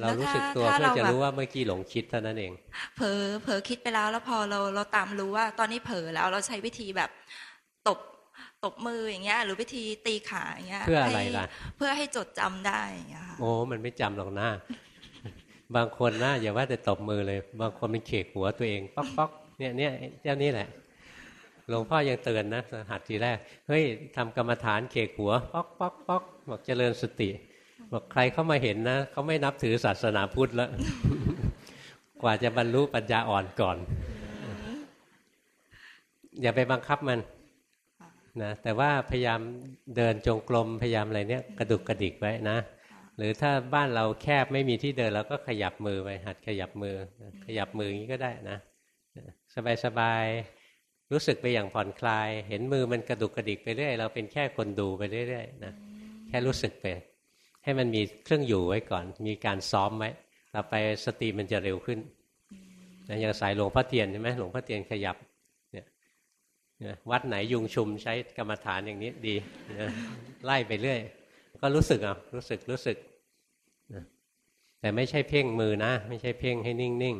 เรารู้สึกตัวเพื่อจะรู้ว่าเมื่อกี้หลงคิดเท่านั้นเอง เผลอเผลอคิดไปแล้วแล้วพอเราเราตามรู้ว่า ตอนนี้เผลอแล้วเราใช้วิธีแบบ ตบตบมืออย่างเงี้ย หรือวิธีตีขาอย่างเงี้ยเพื่ออะไรล่ะ เพื่อให้จดจำได้อย่างเงี้ยค่ะโอ้มันไม่จำหรอกนะบางคนนะอย่าว่าแต่ตบมือเลย บางคนมันเขกหัวตัวเองป๊อกป๊อกเนี่ยเนี่ยเจ้านี่แหละหลวงพ่อยังเตือนนะหัดทีแรกเฮ้ยทำกรรมฐานเขกหัว ป๊อกป๊อกป๊อกบอกเจริญสติ บอกใครเข้ามาเห็นนะเขาไม่นับถือศาสนาพุทธแล้วกว่าจะบรรลุปัญญาอ่อนก่อน อย่าไปบังคับมัน นะแต่ว่าพยายามเดินจงกรมพยายามอะไรเนี้ยกระดุกกระดิกไว้นะ หรือถ้าบ้านเราแคบไม่มีที่เดินเราก็ขยับมือไปหัดขยับมือ ขยับมืออย่างนี้ก็ได้นะ สบายสบายรู้สึกไปอย่างผ่อนคลาย เห็นมือมันกระดุกกระดิกไปเรื่อยเราเป็นแค่คนดูไปเรื่อยๆนะแค่รู้สึกไป ให้มันมีเครื่องอยู่ไว้ก่อน มีการซ้อมไว้ต่อไปสติมันจะเร็วขึ้นนะอย่างสายหลวงพ่อเทียนใช่ไหมหลวงพ่อเทียนขยับ วัดไหนยุงชุมใช้กรรมฐานอย่างนี้ดีไล่ไปเรื่อย ก็รู้สึกอะรู้สึกรู้สึกแต่ไม่ใช่เพ่งมือนะ ไม่ใช่เพ่งให้นิ่ง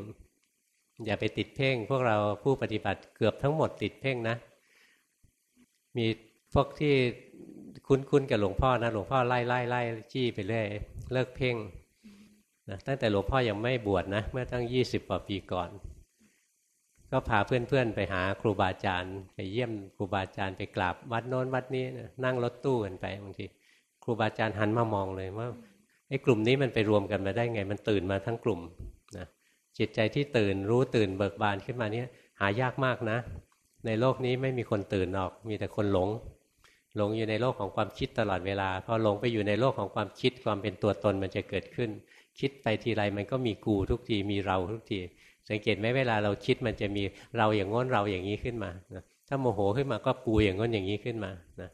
ๆอย่าไปติดเพ่ง พวกเราผู้ปฏิบัติเกือบทั้งหมดติดเพ่งนะ มีพวกที่คุ้นๆกับหลวงพ่อนะหลวงพ่อไล่ไล่ไล่จี้ไปเรื่อยเลิกเพ่งนะตั้งแต่หลวงพ่อยังไม่บวชนะ เมื่อตั้งยี่สิบกว่าปีก่อน ก็พาเพื่อนๆไปหาครูบาอาจารย์ ไปเยี่ยมครูบาอาจารย์ไปกราบวัดโน้นวัดนี้นั่งรถตู้กันไปบางทีครูบาอาจารย์หันมามองเลยว่าไอ้กลุ่มนี้มันไปรวมกันมาได้ไง มันตื่นมาทั้งกลุ่มนะจิตใจที่ตื่นรู้ตื่นเบิกบานขึ้นมาเนี้ยหายากมากนะ ในโลกนี้ไม่มีคนตื่นออกมีแต่คนหลง หลงอยู่ในโลกของความคิดตลอดเวลาพอหลงไปอยู่ในโลกของความคิดความเป็นตัวตนมันจะเกิดขึ้น คิดไปทีไรมันก็มีกูทุกทีมีเราทุกที สังเกตไหมเวลาเราคิดมันจะมีเราอย่างง้นเราอย่างนี้ขึ้นมานะถ้าโมโหขึ้นมาก็กูอย่างง้นอย่างนี้ขึ้นมานะ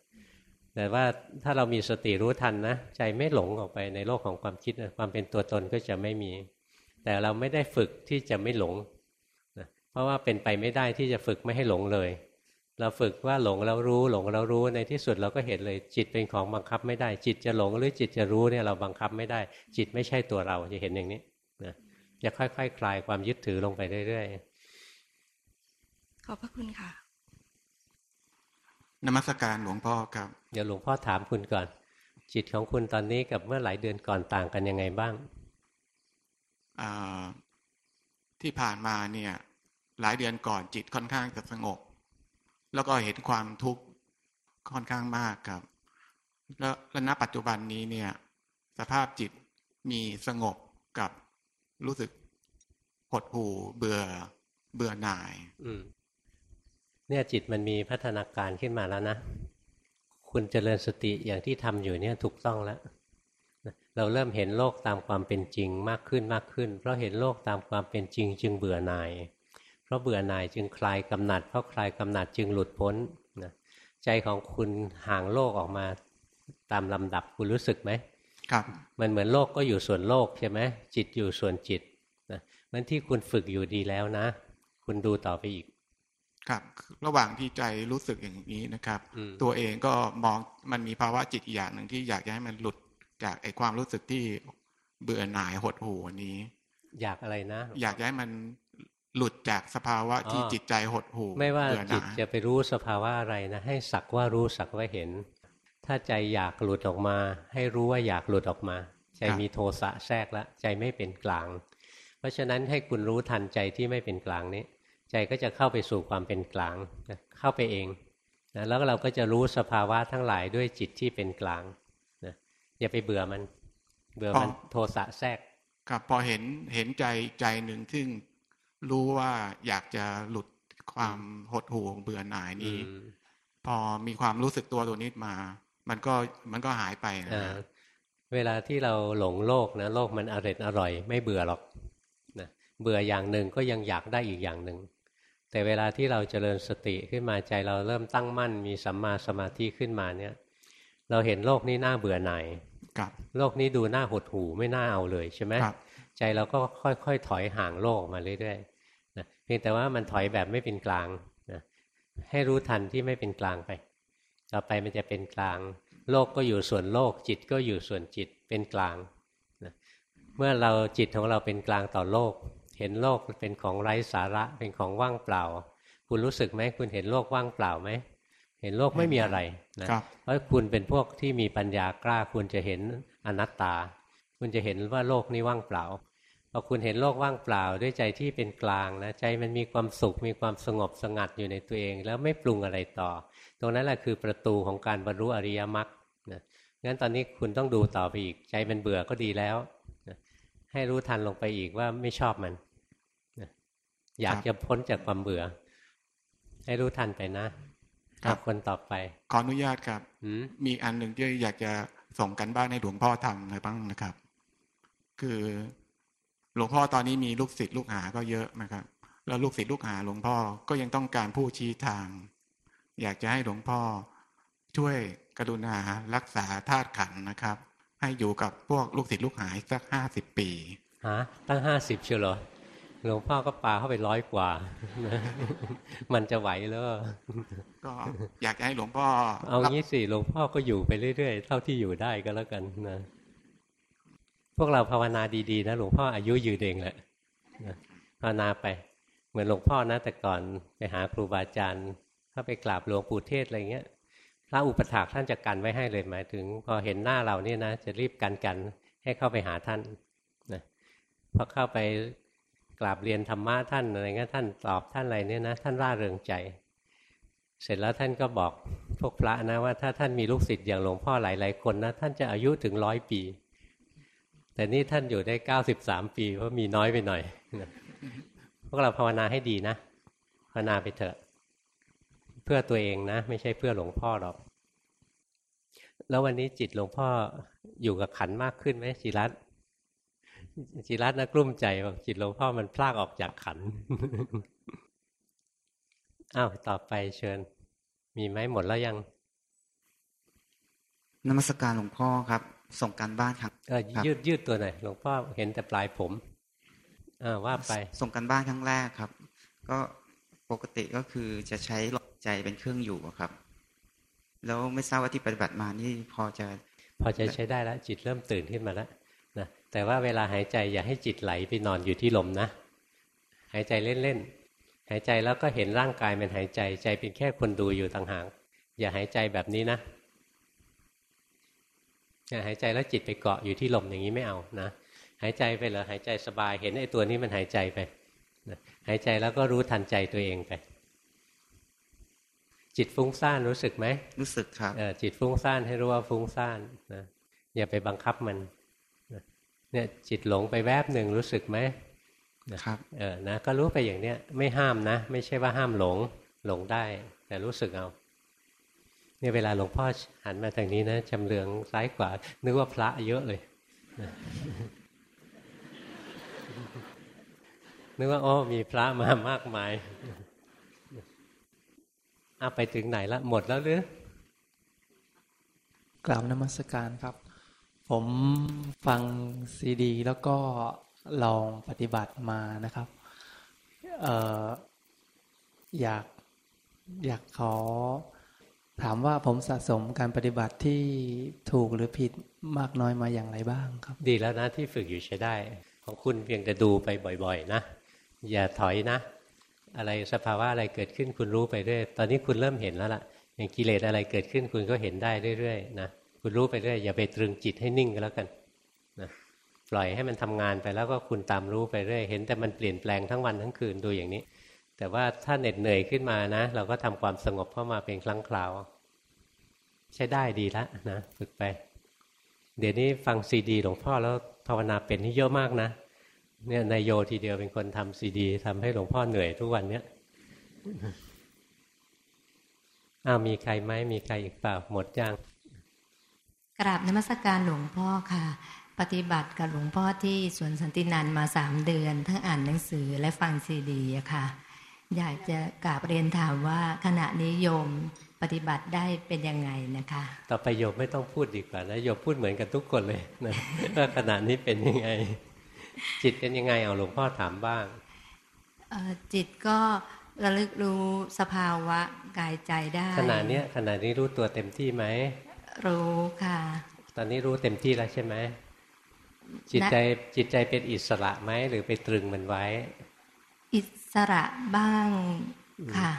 แต่ว่าถ้าเรามีสติรู้ทันนะใจไม่หลงออกไปในโลกของความคิดนะความเป็นตัวตนก็จะไม่มี แต่เราไม่ได้ฝึกที่จะไม่หลงนะเพราะว่าเป็นไปไม่ได้ที่จะฝึกไม่ให้หลงเลย เราฝึกว่าหลงแล้วรู้หลงแล้วรู้ในที่สุดเราก็เห็นเลยจิตเป็นของบังคับไม่ได้ จิตจะหลงหรือจิตจะรู้เนี่ยเราบังคับไม่ได้ จิตไม่ใช่ตัวเราจะเห็นอย่างนี้ จะค่อยๆคคลายความยึดถือลงไปเรื่อยๆ ขอบพระคุณค่ะ นมัสการหลวงพ่อครับ เดี๋ยวหลวงพ่อถามคุณก่อน จิตของคุณตอนนี้กับเมื่อหลายเดือนก่อนต่างกันยังไงบ้าง ที่ผ่านมาเนี่ย หลายเดือนก่อนจิตค่อนข้างจะสงบ แล้วก็เห็นความทุกข์ค่อนข้างมากครับ แล้วณปัจจุบันนี้เนี่ย สภาพจิตมีสงบกับ รู้สึกหดหู่เบื่อเบื่อหน่าย อืม เนี่ยจิตมันมีพัฒนาการขึ้นมาแล้วนะ คุณเจริญสติอย่างที่ทำอยู่เนี่ยถูกต้องแล้วเราเริ่มเห็นโลกตามความเป็นจริงมากขึ้นมากขึ้น เพราะเห็นโลกตามความเป็นจริง จึงเบื่อหน่าย เพราะเบื่อหน่ายจึงคลายกำหนัด เพราะคลายกำหนัดจึงหลุดพ้นนะใจของคุณห่างโลกออกมาตามลำดับคุณรู้สึกไหม ครับมันเหมือนโลกก็อยู่ส่วนโลกใช่ไหมจิตอยู่ส่วนจิตนะมันที่คุณฝึกอยู่ดีแล้วนะ คุณดูต่อไปอีก ครับ ระหว่างที่ใจรู้สึกอย่างนี้นะครับ ตัวเองก็มองมันมีภาวะจิตอีกอย่างหนึ่งที่อยากให้มันหลุดจากไอ้ความรู้สึกที่เบื่อหน่ายหดหู่นี้ อยากอะไรนะ อยากให้มันหลุดจากสภาวะที่จิตใจหดหู่ไม่ว่าจิตจะไปรู้สภาวะอะไรนะ ให้สักว่ารู้สักว่าเห็น ถ้าใจอยากหลุดออกมา ให้รู้ว่าอยากหลุดออกมา ใจมีโทสะแทรกแล้วใจไม่เป็นกลาง เพราะฉะนั้นให้คุณรู้ทันใจที่ไม่เป็นกลางนี้ ใจก็จะเข้าไปสู่ความเป็นกลางเข้าไปเองนะแล้วเราก็จะรู้สภาวะทั้งหลายด้วยจิตที่เป็นกลางนะอย่าไปเบื่อมัน เบื่อมันโทสะแทรกครับพอเห็นเห็นใจใจหนึ่งซึ่งรู้ว่าอยากจะหลุดความหดหู่เบื่อหน่ายนี้ พอมีความรู้สึกตัวตัวนี้มา มันก็มันก็หายไปนะเวลาที่เราหลงโลกนะโลกมันอร่อยอร่อย ไม่เบื่อหรอกนะเบื่ออย่างหนึ่งก็ยังอยากได้อีกอย่างหนึ่งแต่เวลาที่เราเจริญสติขึ้นมาใจเราเริ่มตั้งมั่นมีสัมมาสมาธิขึ้นมาเนี่ย เราเห็นโลกนี้น่าเบื่อหน่ายโลกนี้ดูน่าหดหู่ไม่น่าเอาเลยใช่ไหมใจเราก็ค่อยๆถอยห่างโลกมาเรื่อยๆนะเพียงแต่ว่ามันถอยแบบไม่เป็นกลางนะให้รู้ทันที่ไม่เป็นกลางไป ต่อไปมันจะเป็นกลาง โลกก็อยู่ส่วนโลก จิตก็อยู่ส่วนจิตเป็นกลางนะเมื่อเราจิตของเราเป็นกลางต่อโลก เห็นโลกเป็นของไร้สาระเป็นของว่างเปล่า คุณรู้สึกไหมคุณเห็นโลกว่างเปล่าไหมเห็นโลกไม่มีอะไรนะเพราะคุณเป็นพวกที่มีปัญญากล้าคุณจะเห็นอนัตตา คุณจะเห็นว่าโลกนี้ว่างเปล่าพอคุณเห็นโลกว่างเปล่าด้วยใจที่เป็นกลางนะใจมันมีความสุขมีความสงบสงัดอยู่ในตัวเอง แล้วไม่ปรุงอะไรต่อ ตรงนั้นแหละคือประตูของการบรรลุอริยมรรคนะงั้นตอนนี้คุณต้องดูต่อไปอีกใจมันเบื่อก็ดีแล้วนะให้รู้ทันลงไปอีกว่าไม่ชอบมันนะอยากจะพ้นจากความเบื่อ ให้รู้ทันไปนะครับคนต่อไป ขออนุญาตครับมีอันหนึ่งที่อยากจะส่งกันบ้านให้หลวงพ่อทำหน่อยบ้างนะครับ คือหลวงพ่อตอนนี้มีลูกศิษย์ลูกหาก็เยอะนะครับ แล้วลูกศิษย์ลูกหาหลวงพ่อก็ยังต้องการผู้ชี้ทาง อยากจะให้หลวงพ่อช่วยกรุณารักษาธาตุขันนะครับ ให้อยู่กับพวกลูกศิษย์ลูกหาสักห้าสิบปีฮะตั้งห้าสิบเชียวเหรอหลวงพ่อก็ปาเข้าไปร้อยกว่า มันจะไหวแล้วก็อยากให้หลวงพ่อ เอางี้สิหลวงพ่อก็อยู่ไปเรื่อยๆ เท่าที่อยู่ได้ก็แล้วกันนะ พวกเราภาวนาดีๆนะหลวงพ่ออายุยืนเองแหละภาวนาไป เหมือนหลวงพ่อนะแต่ก่อนไปหาครูบาอาจารย์ ถ้าไปกราบหลวงปู่เทศอะไรเงี้ยพระอุปถากท่านจะกันไว้ให้เลยหมายถึง พอเห็นหน้าเราเนี่ยนะจะรีบกันกันให้เข้าไปหาท่านนะพอเข้าไปกราบเรียนธรรมะท่านอะไรเงี้ยท่านตอบท่านอะไรเนี่ยนะท่านร่าเริงใจ เสร็จแล้วท่านก็บอกพวกพระนะว่าถ้าท่านมีลูกศิษย์อย่างหลวงพ่อหลาย ๆ คนนะท่านจะอายุถึงร้อยปี แต่นี่ท่านอยู่ได้เก้าสิบสามปีเพราะมีน้อยไปหน่อยพวกเราภาวนาให้ดีนะภาวนาไปเถอะ เพื่อตัวเองนะ ไม่ใช่เพื่อหลวงพ่อหรอก แล้ววันนี้จิตหลวงพ่ออยู่กับขันมากขึ้นไหมจิรัตจิรัตนะกลุ้มใจบอกจิตหลวงพ่อมันพลากออกจากขันอ้าวต่อไปเชิญ มีไหมหมดแล้วยังนมัสการหลวงพ่อครับ ส่งการบ้านครับเออยืดยืดตัวหน่อยหลวงพ่อเห็นแต่ปลายผมอ่าว่าไป ส่งการบ้านครั้งแรกครับ ก็ปกติก็คือจะใช้ลม ใจเป็นเครื่องอยู่ครับ แล้วไม่ทราบว่าที่ปฏิบัติมานี่พอจะ พอจะใช้ได้แล้วจิตเริ่มตื่นขึ้นมาแล้วนะแต่ว่าเวลาหายใจอย่าให้จิตไหลไปนอนอยู่ที่ลมนะ หายใจเล่นๆหายใจแล้วก็เห็นร่างกายมันหายใจใจเป็นแค่คนดูอยู่ต่างหากอย่าหายใจแบบนี้นะอย่าหายใจแล้วจิตไปเกาะอยู่ที่ลมอย่างนี้ไม่เอานะหายใจไปเหรอหายใจสบายเห็นไอ้ตัวนี้มันหายใจไปหายใจแล้วก็รู้ทันใจตัวเองไป จิตฟุ้งซ่านรู้สึกไหมรู้สึกครับจิตฟุ้งซ่านให้รู้ว่าฟุ้งซ่านนะอย่าไปบังคับมันเนี่ยจิตหลงไปแวบหนึ่งรู้สึกไหมครับเออนะก็รู้ไปอย่างเนี้ยไม่ห้ามนะ ไม่ใช่ว่าห้ามหลงหลงได้ แต่รู้สึกเอานี่ยเวลาหลวงพ่อหันมาทางนี้นะจำเรืองซ้ายขวานึกว่าพระเยอะเลยนึกว่าโอ้มีพระมามากมาย อาไปถึงไหนละหมดแล้วหรือกล่าวนมัสการครับ ผมฟังซีดี แล้วก็ลองปฏิบัติมานะครับอออยากอยากขอ ถามว่าผมสะสมการปฏิบัติที่ถูกหรือผิดมากน้อยมาอย่างไรบ้างครับ ดีแล้วนะที่ฝึกอยู่ใช้ได้ ของคุณเพียงแต่ดูไปบ่อย ๆ นะ อย่าถอยนะ อะไรสภาวะอะไรเกิดขึ้นคุณรู้ไปเรื่อยตอนนี้คุณเริ่มเห็นแล้วล่ะอย่างกิเลสอะไรเกิดขึ้นคุณก็เห็นได้เรื่อยๆนะคุณรู้ไปเรื่อยอย่าไปตรึงจิตให้นิ่งก็แล้วกันนะปล่อยให้มันทำงานไปแล้วก็คุณตามรู้ไปเรื่อยเห็น แต่มันเปลี่ยนแปลงทั้งวันทั้งคืนดูอย่างนี้ แต่ว่าถ้าเหน็ดเหนื่อยขึ้นมานะ เราก็ทำความสงบเข้ามาเป็นครั้งคราว ใช้ได้ดีแล้วนะฝึกไป เดี๋ยวนี้ฟังซีดีหลวงพ่อแล้วภาวนาเป็นนี่เยอะมากนะ เนี่ยนายโยทีเดียวเป็นคนทำซีดีทำให้หลวงพ่อเหนื่อยทุกวันเนี้ยอ้าวมีใครไหมมีใครอีกเปล่าหมดยังกราบนมัสการหลวงพ่อค่ะ ปฏิบัติกับหลวงพ่อที่สวนสันตินันมาสามเดือน ทั้งอ่านหนังสือและฟังซีดีอะค่ะ อยากจะกราบเรียนถามว่าขณะนี้โยมปฏิบัติได้เป็นยังไงนะคะ ต่อไปโยมไม่ต้องพูดดีกว่านะโยมพูดเหมือนกันทุกคนเลยนะว่าขณะนี้เป็นยังไง จิตเป็นยังไงเอาหลวงพ่อถามบ้างเอ่อจิตก็ระลึกรู้สภาวะกายใจได้ขณะเนี้ยขณะนี้รู้ตัวเต็มที่ไหมรู้ค่ะ ตอนนี้รู้เต็มที่แล้วใช่ไหมจิตใจจิตใจเป็นอิสระไหมหรือไปตรึงมันไว้ อิสระบ้างค่ะ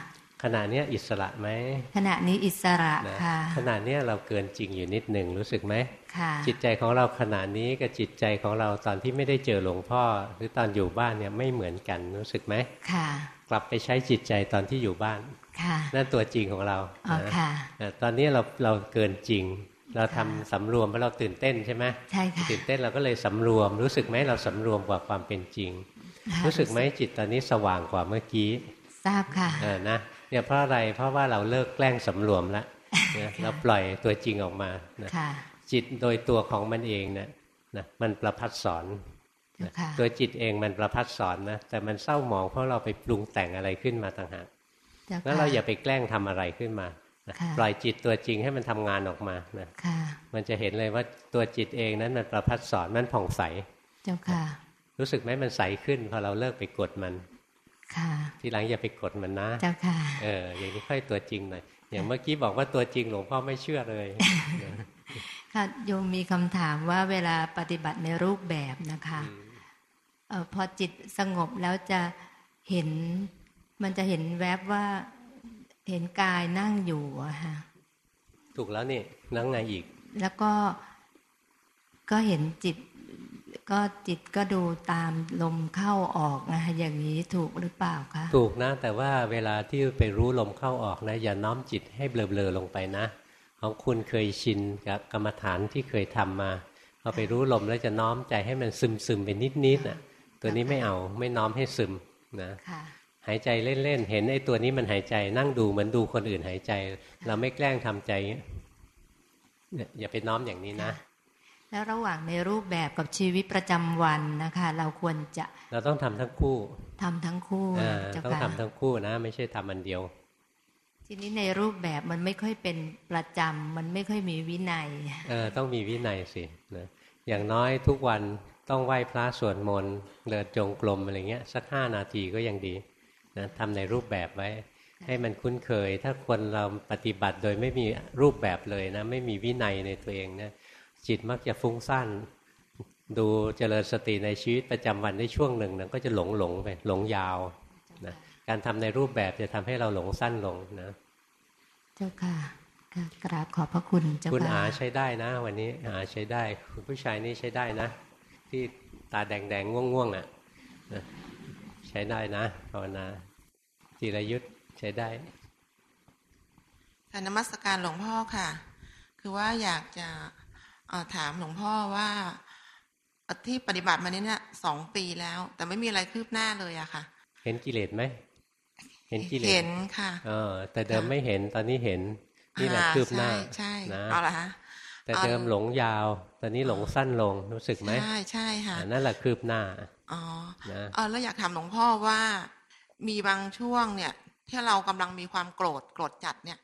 ขณะเนี้ยอิสระไหมขณะนี้อิสระนะค่ะขณะเนี้ยเราเกินจริงอยู่นิดหนึ่งรู้สึกไหมค่ะจิตใจของเราขณะนี้กับจิตใจของเราตอนที่ไม่ได้เจอหลวงพ่อ หรือตอนอยู่บ้านเนี่ยไม่เหมือนกันรู้สึกไหมค่ะ กลับไปใช้จิตใจตอนที่อยู่บ้านค่ะนั่นตัวจริงของเราอ๋อนะค่ะแต่ตอนนี้เราเราเกินจริงเราทำสำรวมเพราะเราตื่นเต้นใช่ไหมใช่ค่ะตื่นเต้นเราก็เลยสำรวม รู้สึกไหมเราสำรวมกว่าความเป็นจริงค่ะรู้สึกไหมจิตตอนนี้สว่างกว่าเมื่อกี้ ทราบค่ะเออนะ เนี่ยเพราะอะไรเพราะว่าเราเลิกแกล้งสำรวมแล้วนะเราปล่อยตัวจริงออกมานะค่ะจิตโดยตัวของมันเองนะนะมันประพัดสอนนะค่ะตัวจิตเองมันประพัดสอนนะแต่มันเศร้าหมองเพราะเราไปปรุงแต่งอะไรขึ้นมาต่างหากเจ้าแล้วค่ะเราอย่าไปแกล้งทำอะไรขึ้นมานะค่ะปล่อยจิตตัวจริงให้มันทำงานออกมานะค่ะมันจะเห็นเลยว่าตัวจิตเองนั้นมันประพัดสอนมันผ่องใส เจ้าค่ะ รู้สึกไหมมันใสขึ้นพอเราเลิกไปกดมัน ค่ะ ทีหลังอย่าไปกดมันนะ เจ้าค่ะ เออ อย่างนี้ค่อยตัวจริงหน่อย อย่างเมื่อกี้บอกว่าตัวจริงหลวงพ่อไม่เชื่อเลย ค่ะ โยมมีคำถามว่าเวลาปฏิบัติในรูปแบบนะคะเออพอจิตสงบแล้วจะเห็น มันจะเห็นแวบว่าเห็นกายนั่งอยู่อะค่ะ ถูกแล้วนี่นั่งไงอีก แล้วก็ก็เห็นจิต ก็จิตก็ดูตามลมเข้าออกนะคะอย่างนี้ถูกหรือเปล่าคะถูกนะ แต่ว่าเวลาที่ไปรู้ลมเข้าออกนะอย่าน้อมจิตให้เบลอๆลงไปนะ ของคุณเคยชินกับกรรมฐานที่เคยทำมาพอไปรู้ลมแล้วจะน้อมใจให้มันซึมซึมๆไปนิดๆน่ะ ตัวนี้ไม่เอาไม่น้อมให้ซึมนะค่ะหายใจเล่นๆเห็นไอ้ตัวนี้มันหายใจนั่งดูเหมือนดูคนอื่นหายใจ เราไม่แกล้งทำใจอย่างเงี้ยเนี่ยอย่าไปน้อมอย่างนี้นะ แล้วระหว่างในรูปแบบกับชีวิตประจำวันนะคะ เราควรจะ เราต้องทำทั้งคู่ทำทั้งคู่อ่าเจ้าต้องค่ะทำทั้งคู่นะ ไม่ใช่ทำอันเดียว ทีนี้ในรูปแบบมันไม่ค่อยเป็นประจำมันไม่ค่อยมีวินัยเออต้องมีวินัยสินะอย่างน้อยทุกวันต้องไหว้พระสวดมนต์เดินจงกรมอะไรเงี้ย สักห้านาทีก็ยังดีนะทำในรูปแบบไว้ ให้มันคุ้นเคย ถ้าคนเราปฏิบัติโดยไม่มีรูปแบบเลยนะ ไม่มีวินัยในตัวเองนะ จิตมักจะฟุ้งซ่านดูเจริญสติในชีวิตประจำวันได้ช่วงหนึ่งนะก็จะหลงหลงไปหลงยาวนะการทำในรูปแบบจะทำให้เราหลงสั้นลงนะ เจ้าค่ะค่ะกราบขอบพระคุณเจ้าคุณอาค่ะใช้ได้นะ วันนี้อาใช้ได้ คุณผู้ชายนี่ใช้ได้นะ ที่ตาแดงๆง่วงๆอะนะใช้ได้นะภาวนาจิรยุทธ์ใช้ได้ค่ะนมัสการหลวงพ่อค่ะ คือว่าอยากจะเอ่อ ถามหลวงพ่อว่าเอ่อที่ปฏิบัติมานี้เนี่ยสองปีแล้ว แต่ไม่มีอะไรคืบหน้าเลยอะค่ะ เห็นกิเลสไหมเห็นกิเลสเห็นค่ะ เออ แต่เดิมไม่เห็นตอนนี้เห็นนี่แหละอ่าคืบหน้าใช่ใช่นะเอาละฮะแต่เอาเดิมหลงยาว ตอนนี้หลงสั้นลงรู้สึกไหมใช่ใช่ค่ะอ่านั่นแหละคืบหน้าอ๋อนะเออแล้วอยากถามหลวงพ่อว่ามีบางช่วงเนี่ยที่เรากำลังมีความโกรธโกรธจัดเนี่ย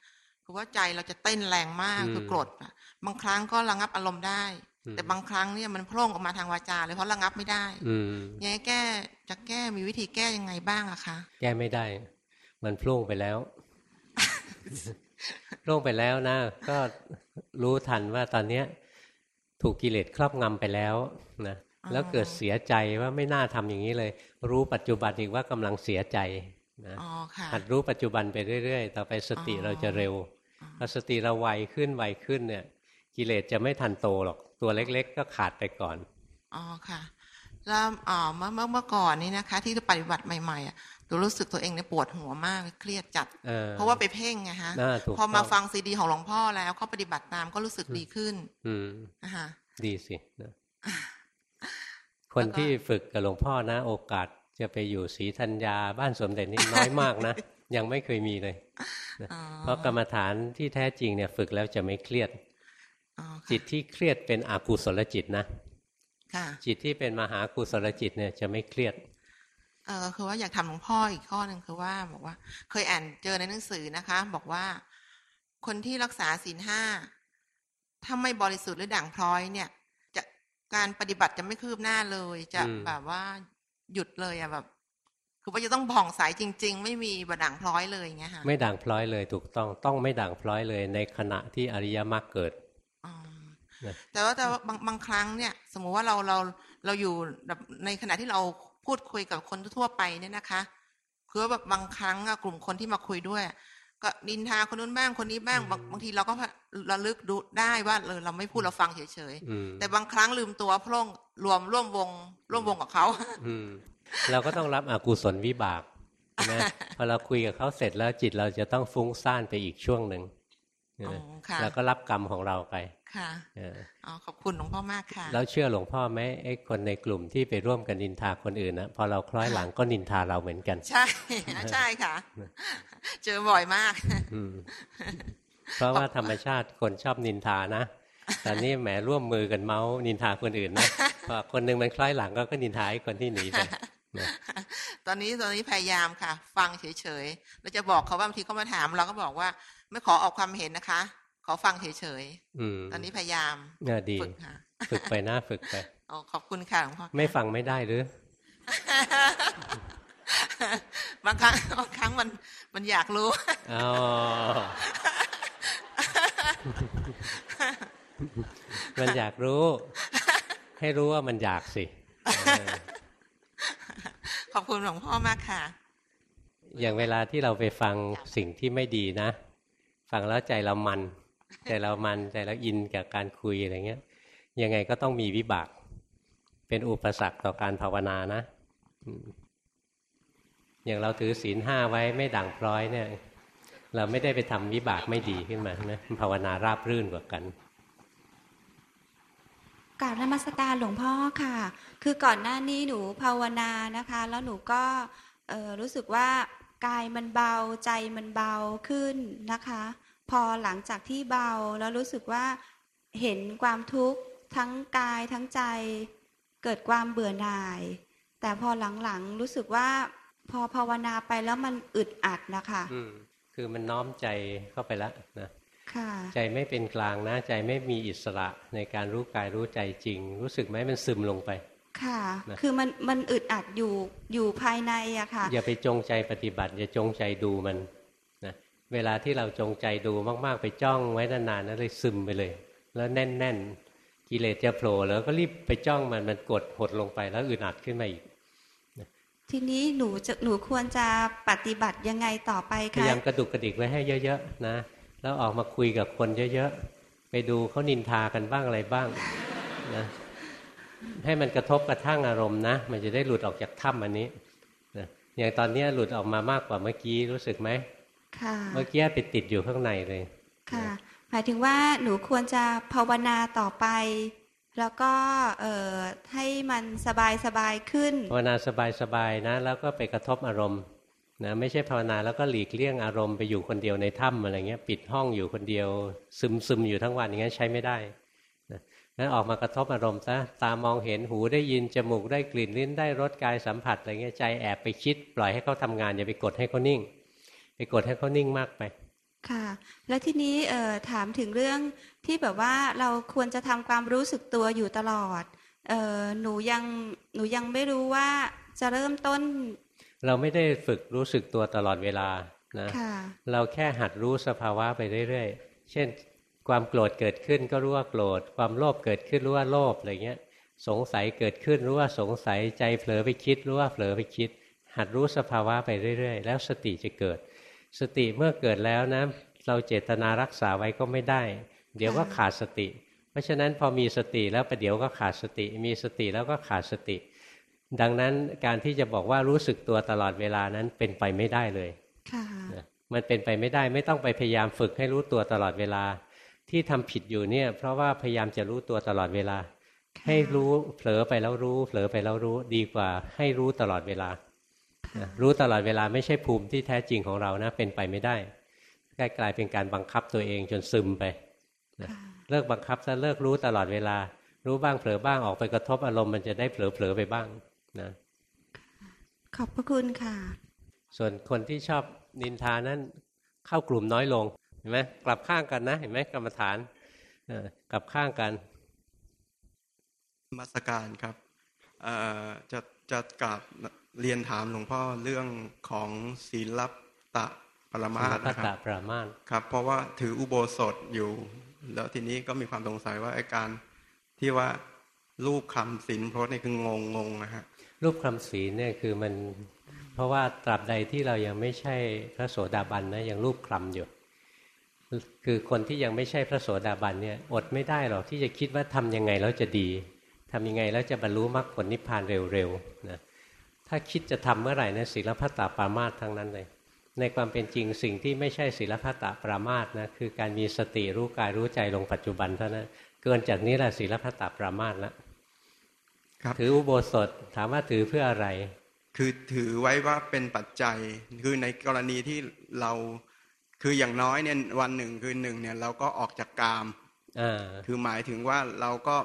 คือว่าใจเราจะเต้นแรงมากอืมคือโกรธอะ บางครั้งก็ระงับอารมณ์ได้อืมแต่บางครั้งเนี่ยมันโพร่งออกมาทางวาจาเลยเพราะระงับไม่ได้ อืมยังไงแก้จะแก้มีวิธีแก้ยังไงบ้างอะคะ แก้ไม่ได้ มันพลุ่งไปแล้วพลุ่งไปแล้วนะ ก็รู้ทันว่าตอนเนี้ย ถูกกิเลสครอบงำไปแล้วนะแล้วเกิดเสียใจว่าไม่น่าทำอย่างนี้เลย รู้ปัจจุบันอีกว่ากำลังเสียใจนะอ๋อค่ะหัดรู้ปัจจุบันไปเรื่อยๆ ต่อไปสติอ๋อเราจะเร็วพอสติเราไวขึ้นไวขึ้นเนี่ย กิเลสจะไม่ทันโตหรอกตัวเล็ก ๆ ก็ขาดไปก่อนอ๋อค่ะ แล้วอ๋อเมื่อเมื่อเมื่อก่อนนี้นะคะ ที่ปฏิบัติใหม่ๆอะหนูรู้สึกตัวเองเนี่ยปวดหัวมากเครียดจัดเออเพราะว่าไปเพ่งไงฮะน่าถูกพอมาต้องฟังซีดีของหลวงพ่อแล้วเขาปฏิบัติตามก็รู้สึกดีขึ้นอืมนะคะดีสินะคนที่ฝึกกับหลวงพ่อนะ โอกาสจะไปอยู่ศรีธัญญาบ้านสมเด็จนี่น้อยมากนะ ยังไม่เคยมีเลยนะเพราะกรรมฐานที่แท้จริงเนี่ย ฝึกแล้วจะไม่เครียด จิตที่เครียดเป็นอกุศลจิตนะค่ะจิตที่เป็นมหากุศลจิตเนี่ยจะไม่เครียดเออคือว่าอยากถามหลวงพ่ออีกข้อหนึ่งคือว่าบอกว่า เคยอ่านเจอในหนังสือนะคะ บอกว่า คนที่รักษาศีลห้าถ้าไม่บริสุทธิ์หรือด่างพร้อยเนี่ย จะการปฏิบัติจะไม่คืบหน้าเลย จะอืมแบบว่าหยุดเลยอะแบบ คือว่าจะต้องผ่องใสจริง ๆ ไม่มีบด่างพร้อยเลยอย่างเงี้ยค่ะไม่ด่างพร้อยเลยถูกต้องต้องไม่ด่างพร้อยเลย ในขณะที่อริยมรรคเกิดนะ แต่ว่าแต่ว่าบางบางครั้งเนี่ย สมมุติว่าเราเราเราอยู่แบบในขณะที่เราพูดคุยกับคนทั่วไปเนี่ยนะคะคือว่าแบบบางครั้งอะกลุ่มคนที่มาคุยด้วย ก็นินทาคนนู้นบ้างคนนี้บ้างบางบางทีเราก็ระลึกดูได้ว่าเออเราไม่พูดเราฟังเฉยอืมๆแต่บางครั้งลืมตัวพร่งรวมร่วมวง ร่วมวงกับเขาอืมเราก็ต้องรับอกุศลวิบากนะพอเราคุยกับเขาเสร็จแล้วจิตเราจะต้องฟุ้งซ่านไปอีกช่วงหนึ่งอ๋อนะค่ะแล้วก็รับกรรมของเราไป ค่ะเอออ๋อขอบคุณหลวงพ่อมากค่ะ แล้วเชื่อหลวงพ่อไหมไอ้คนในกลุ่มที่ไปร่วมกันนินทาคนอื่นนะพอเราคล้อยหลังก็นินทาเราเหมือนกัน ใช่ใช่ค่ะ เจอบ่อยมากอืมเพราะว่าธรรมชาติคนชอบนินทานะแต่นี่แหมร่วมมือกันเมาส์นินทาคนอื่นนะพอคนหนึ่งมันคล้อยหลังก็ก็นินทาไอ้คนที่หนีไปนะตอนนี้ตอนนี้พยายามค่ะ ฟังเฉยๆแล้วจะบอกเขาว่าบางทีเขามาถาม เราก็บอกว่า ไม่ขอออกความเห็นนะคะ ขอฟังเฉยอืมๆตอนนี้พยายามเออดีฝึกค่ะฝึกไปนะฝึกไปอ๋อขอบคุณค่ะหลวงพ่อไม่ฟังไม่ได้หรือบางครั้งบางครั้งมันมันอยากรู้อ๋อมันอยากรู้ ให้รู้ว่ามันอยากสิเออขอบคุณหลวงพ่อมากค่ะ อย่างเวลาที่เราไปฟังสิ่งที่ไม่ดีนะ ฟังแล้วใจเรามัน ใจเรามันใจเราอินกับการคุยอะไรเงี้ย ยังไงก็ต้องมีวิบาก เป็นอุปสรรคต่อการภาวนานะอืมอย่างเราถือศีลห้าไว้ไม่ด่างพร้อยเนี่ย เราไม่ได้ไปทำวิบากไม่ดีขึ้นมานะภาวนาราบรื่นกว่ากันกราบนมัสการหลวงพ่อค่ะ คือก่อนหน้านี้หนูภาวนานะคะ แล้วหนูก็เอ่อรู้สึกว่ากายมันเบาใจมันเบาขึ้นนะคะ พอหลังจากที่เบาแล้วรู้สึกว่าเห็นความทุกข์ทั้งกายทั้งใจ เกิดความเบื่อหน่าย แต่พอหลังๆรู้สึกว่าพอภาวนาไปแล้วมันอึดอัดนะคะอืมคือมันน้อมใจเข้าไปแล้วนะค่ะใจไม่เป็นกลางนะใจไม่มีอิสระในการรู้กายรู้ใจจริง รู้สึกไหมมันซึมลงไป ค่ะนะคือมันมันอึดอัดอยู่อยู่ภายในอะค่ะ อย่าไปจงใจปฏิบัติ อย่าจงใจดูมันนะ เวลาที่เราจงใจดูมาก ๆ ไปจ้องไว้นานๆนั่นเลยซึมไปเลย แล้วแน่น ๆ กิเลสจะโผล่แล้วก็รีบไปจ้องมันมันกดหดลงไปแล้วอึดอัดขึ้นมาอีกทีนี้หนูจะหนูควรจะปฏิบัติยังไงต่อไปพยาคะยามกระดุกกระดิกไว้ให้เยอะๆนะแล้วออกมาคุยกับคนเยอะๆไปดูเขานินทากันบ้างอะไรบ้างนะให้มันกระทบกระทั่งอารมณ์นะ มันจะได้หลุดออกจากถ้ำอันนี้นะอย่างตอนเนี้ยหลุดออกมามากกว่าเมื่อกี้รู้สึกไหมค่ะ เมื่อกี้ไปติดอยู่ข้างในเลย ค่ะ หมายถึงว่าหนูควรจะภาวนาต่อไป แล้วก็เอ่อให้มันสบายสบายขึ้น ภาวนาสบายๆนะ แล้วก็ไปกระทบอารมณ์นะไม่ใช่ภาวนาแล้วก็หลีกเลี่ยงอารมณ์ไปอยู่คนเดียวในถ้ำอะไรเงี้ย ปิดห้องอยู่คนเดียว ซึมซึมๆอยู่ทั้งวันอย่างนั้นใช้ไม่ได้นะนั้นออกมากระทบอารมณ์ซะตามองเห็นหูได้ยินจมูกได้กลิ่นลิ้นได้รสกายสัมผัสอะไรเงี้ยใจแอบไปคิด ปล่อยให้เขาทำงานอย่าไปกดให้เขานิ่ง ไปกดให้เขานิ่งมากไปค่ะ แล้วทีนี้เอ่อถามถึงเรื่องที่แบบว่าเราควรจะทำความรู้สึกตัวอยู่ตลอดเอ่อหนูยังหนูยังไม่รู้ว่าจะเริ่มต้น เราไม่ได้ฝึกรู้สึกตัวตลอดเวลานะค่ะเราแค่หัดรู้สภาวะไปเรื่อยๆ เช่น ความโกรธเกิดขึ้นก็รู้ว่าโกรธ ความโลภเกิดขึ้นรู้ว่าโลภอะไรเงี้ย สงสัยเกิดขึ้นรู้ว่าสงสัยใจเผลอไปคิดรู้ว่าเผลอไปคิด หัดรู้สภาวะไปเรื่อยๆ แล้วสติจะเกิด สติเมื่อเกิดแล้วนะเราเจตนารักษาไว้ก็ไม่ได้ เดี๋ยวก็ขาดสติ เพราะฉะนั้นพอมีสติแล้วประเดี๋ยวก็ขาดสติ มีสติแล้วก็ขาดสติ ดังนั้นการที่จะบอกว่ารู้สึกตัวตลอดเวลานั้นเป็นไปไม่ได้เลยค่ะนะมันเป็นไปไม่ได้ไม่ต้องไปพยายามฝึกให้รู้ตัวตลอดเวลา ที่ทำผิดอยู่เนี่ย เพราะว่าพยายามจะรู้ตัวตลอดเวลา ให้รู้เผลอไปแล้วรู้ เผลอไปแล้วรู้ดีกว่าให้รู้ตลอดเวลานะ รู้ตลอดเวลาไม่ใช่ภูมิที่แท้จริงของเรานะ เป็นไปไม่ได้กลายกลายเป็นการบังคับตัวเองจนซึมไปนะเลิกบังคับซะเลิกรู้ตลอดเวลา รู้บ้างเผลอบ้างออกไปกระทบอารมณ์มันจะได้เผลอๆไปบ้างนะขอบพระคุณค่ะ ส่วนคนที่ชอบนินทานั้นเข้ากลุ่มน้อยลงเห็นไหมกลับข้างกันนะเห็นไหมกรรมฐานกลับข้างกันมาสการครับจะจะกลับ เรียนถามหลวงพ่อเรื่องของศีลตะปรมาสนะครับปรมาสครับ เพราะว่าถืออุโบสถอยู่ แล้วทีนี้ก็มีความสงสัยว่าไอ้การที่ว่ารูปคำศีลเพราะนี่คืองงงงนะฮะรูปคำศีลเนี่ยคือมัน เพราะว่าตราบใดที่เรายังไม่ใช่พระโสดาบันนะยังรูปคลำอยู่คือคนที่ยังไม่ใช่พระโสดาบันเนี่ยอดไม่ได้หรอกที่จะคิดว่าทำยังไงแล้วจะดีทำยังไงแล้วจะบรรลุมรรคผลนิพพานเร็วๆนะ ถ้าคิดจะทำเมื่อไหร่นะศีลพัตตาปรามาสทั้งนั้นเลย ในความเป็นจริงสิ่งที่ไม่ใช่ศีลพัตตาปรามาสนะคือการมีสติรู้กายรู้ใจลงปัจจุบันเท่านั้นเกินจากนี้แหละศีลพัตตาปรามาสแล้วถืออุโบสถถามว่าถือเพื่ออะไร คือถือไว้ว่าเป็นปัจจัยคือในกรณีที่เราคืออย่างน้อยเนี่ยวันหนึ่งคือหนึ่งเนี่ยเราก็ออกจากกามคือหมายถึงว่าเราก็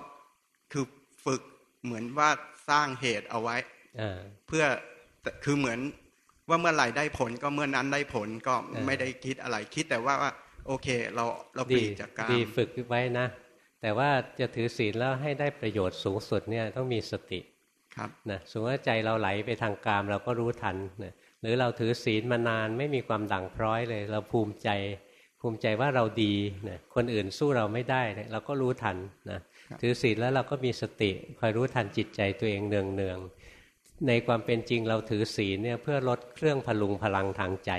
คือฝึกเหมือนว่าสร้างเหตุเอาไว้ เพื่อคือเหมือนว่าเมื่อไหร่ได้ผลก็เมื่อนั้นได้ผลก็ไม่ได้คิดอะไรคิดแต่ว่าว่าโอเคเราเราปลีกจากการดีฝึกไว้นะ แต่ว่าจะถือศีลแล้วให้ได้ประโยชน์สูงสุดเนี่ยต้องมีสติครับนะสมมติว่าใจเราไหลไปทางกามเราก็รู้ทันนะหรือเราถือศีลมานานไม่มีความด่างพร้อยเลย เราภูมิใจภูมิใจว่าเราดีนะคนอื่นสู้เราไม่ได้เราก็รู้ทันนะถือศีลแล้วเราก็มีสติคอยรู้ทันจิตใจตัวเองเนืองเนือง ในความเป็นจริงเราถือศีลเนี่ยเพื่อลดเครื่องพลุงพลังทางใจ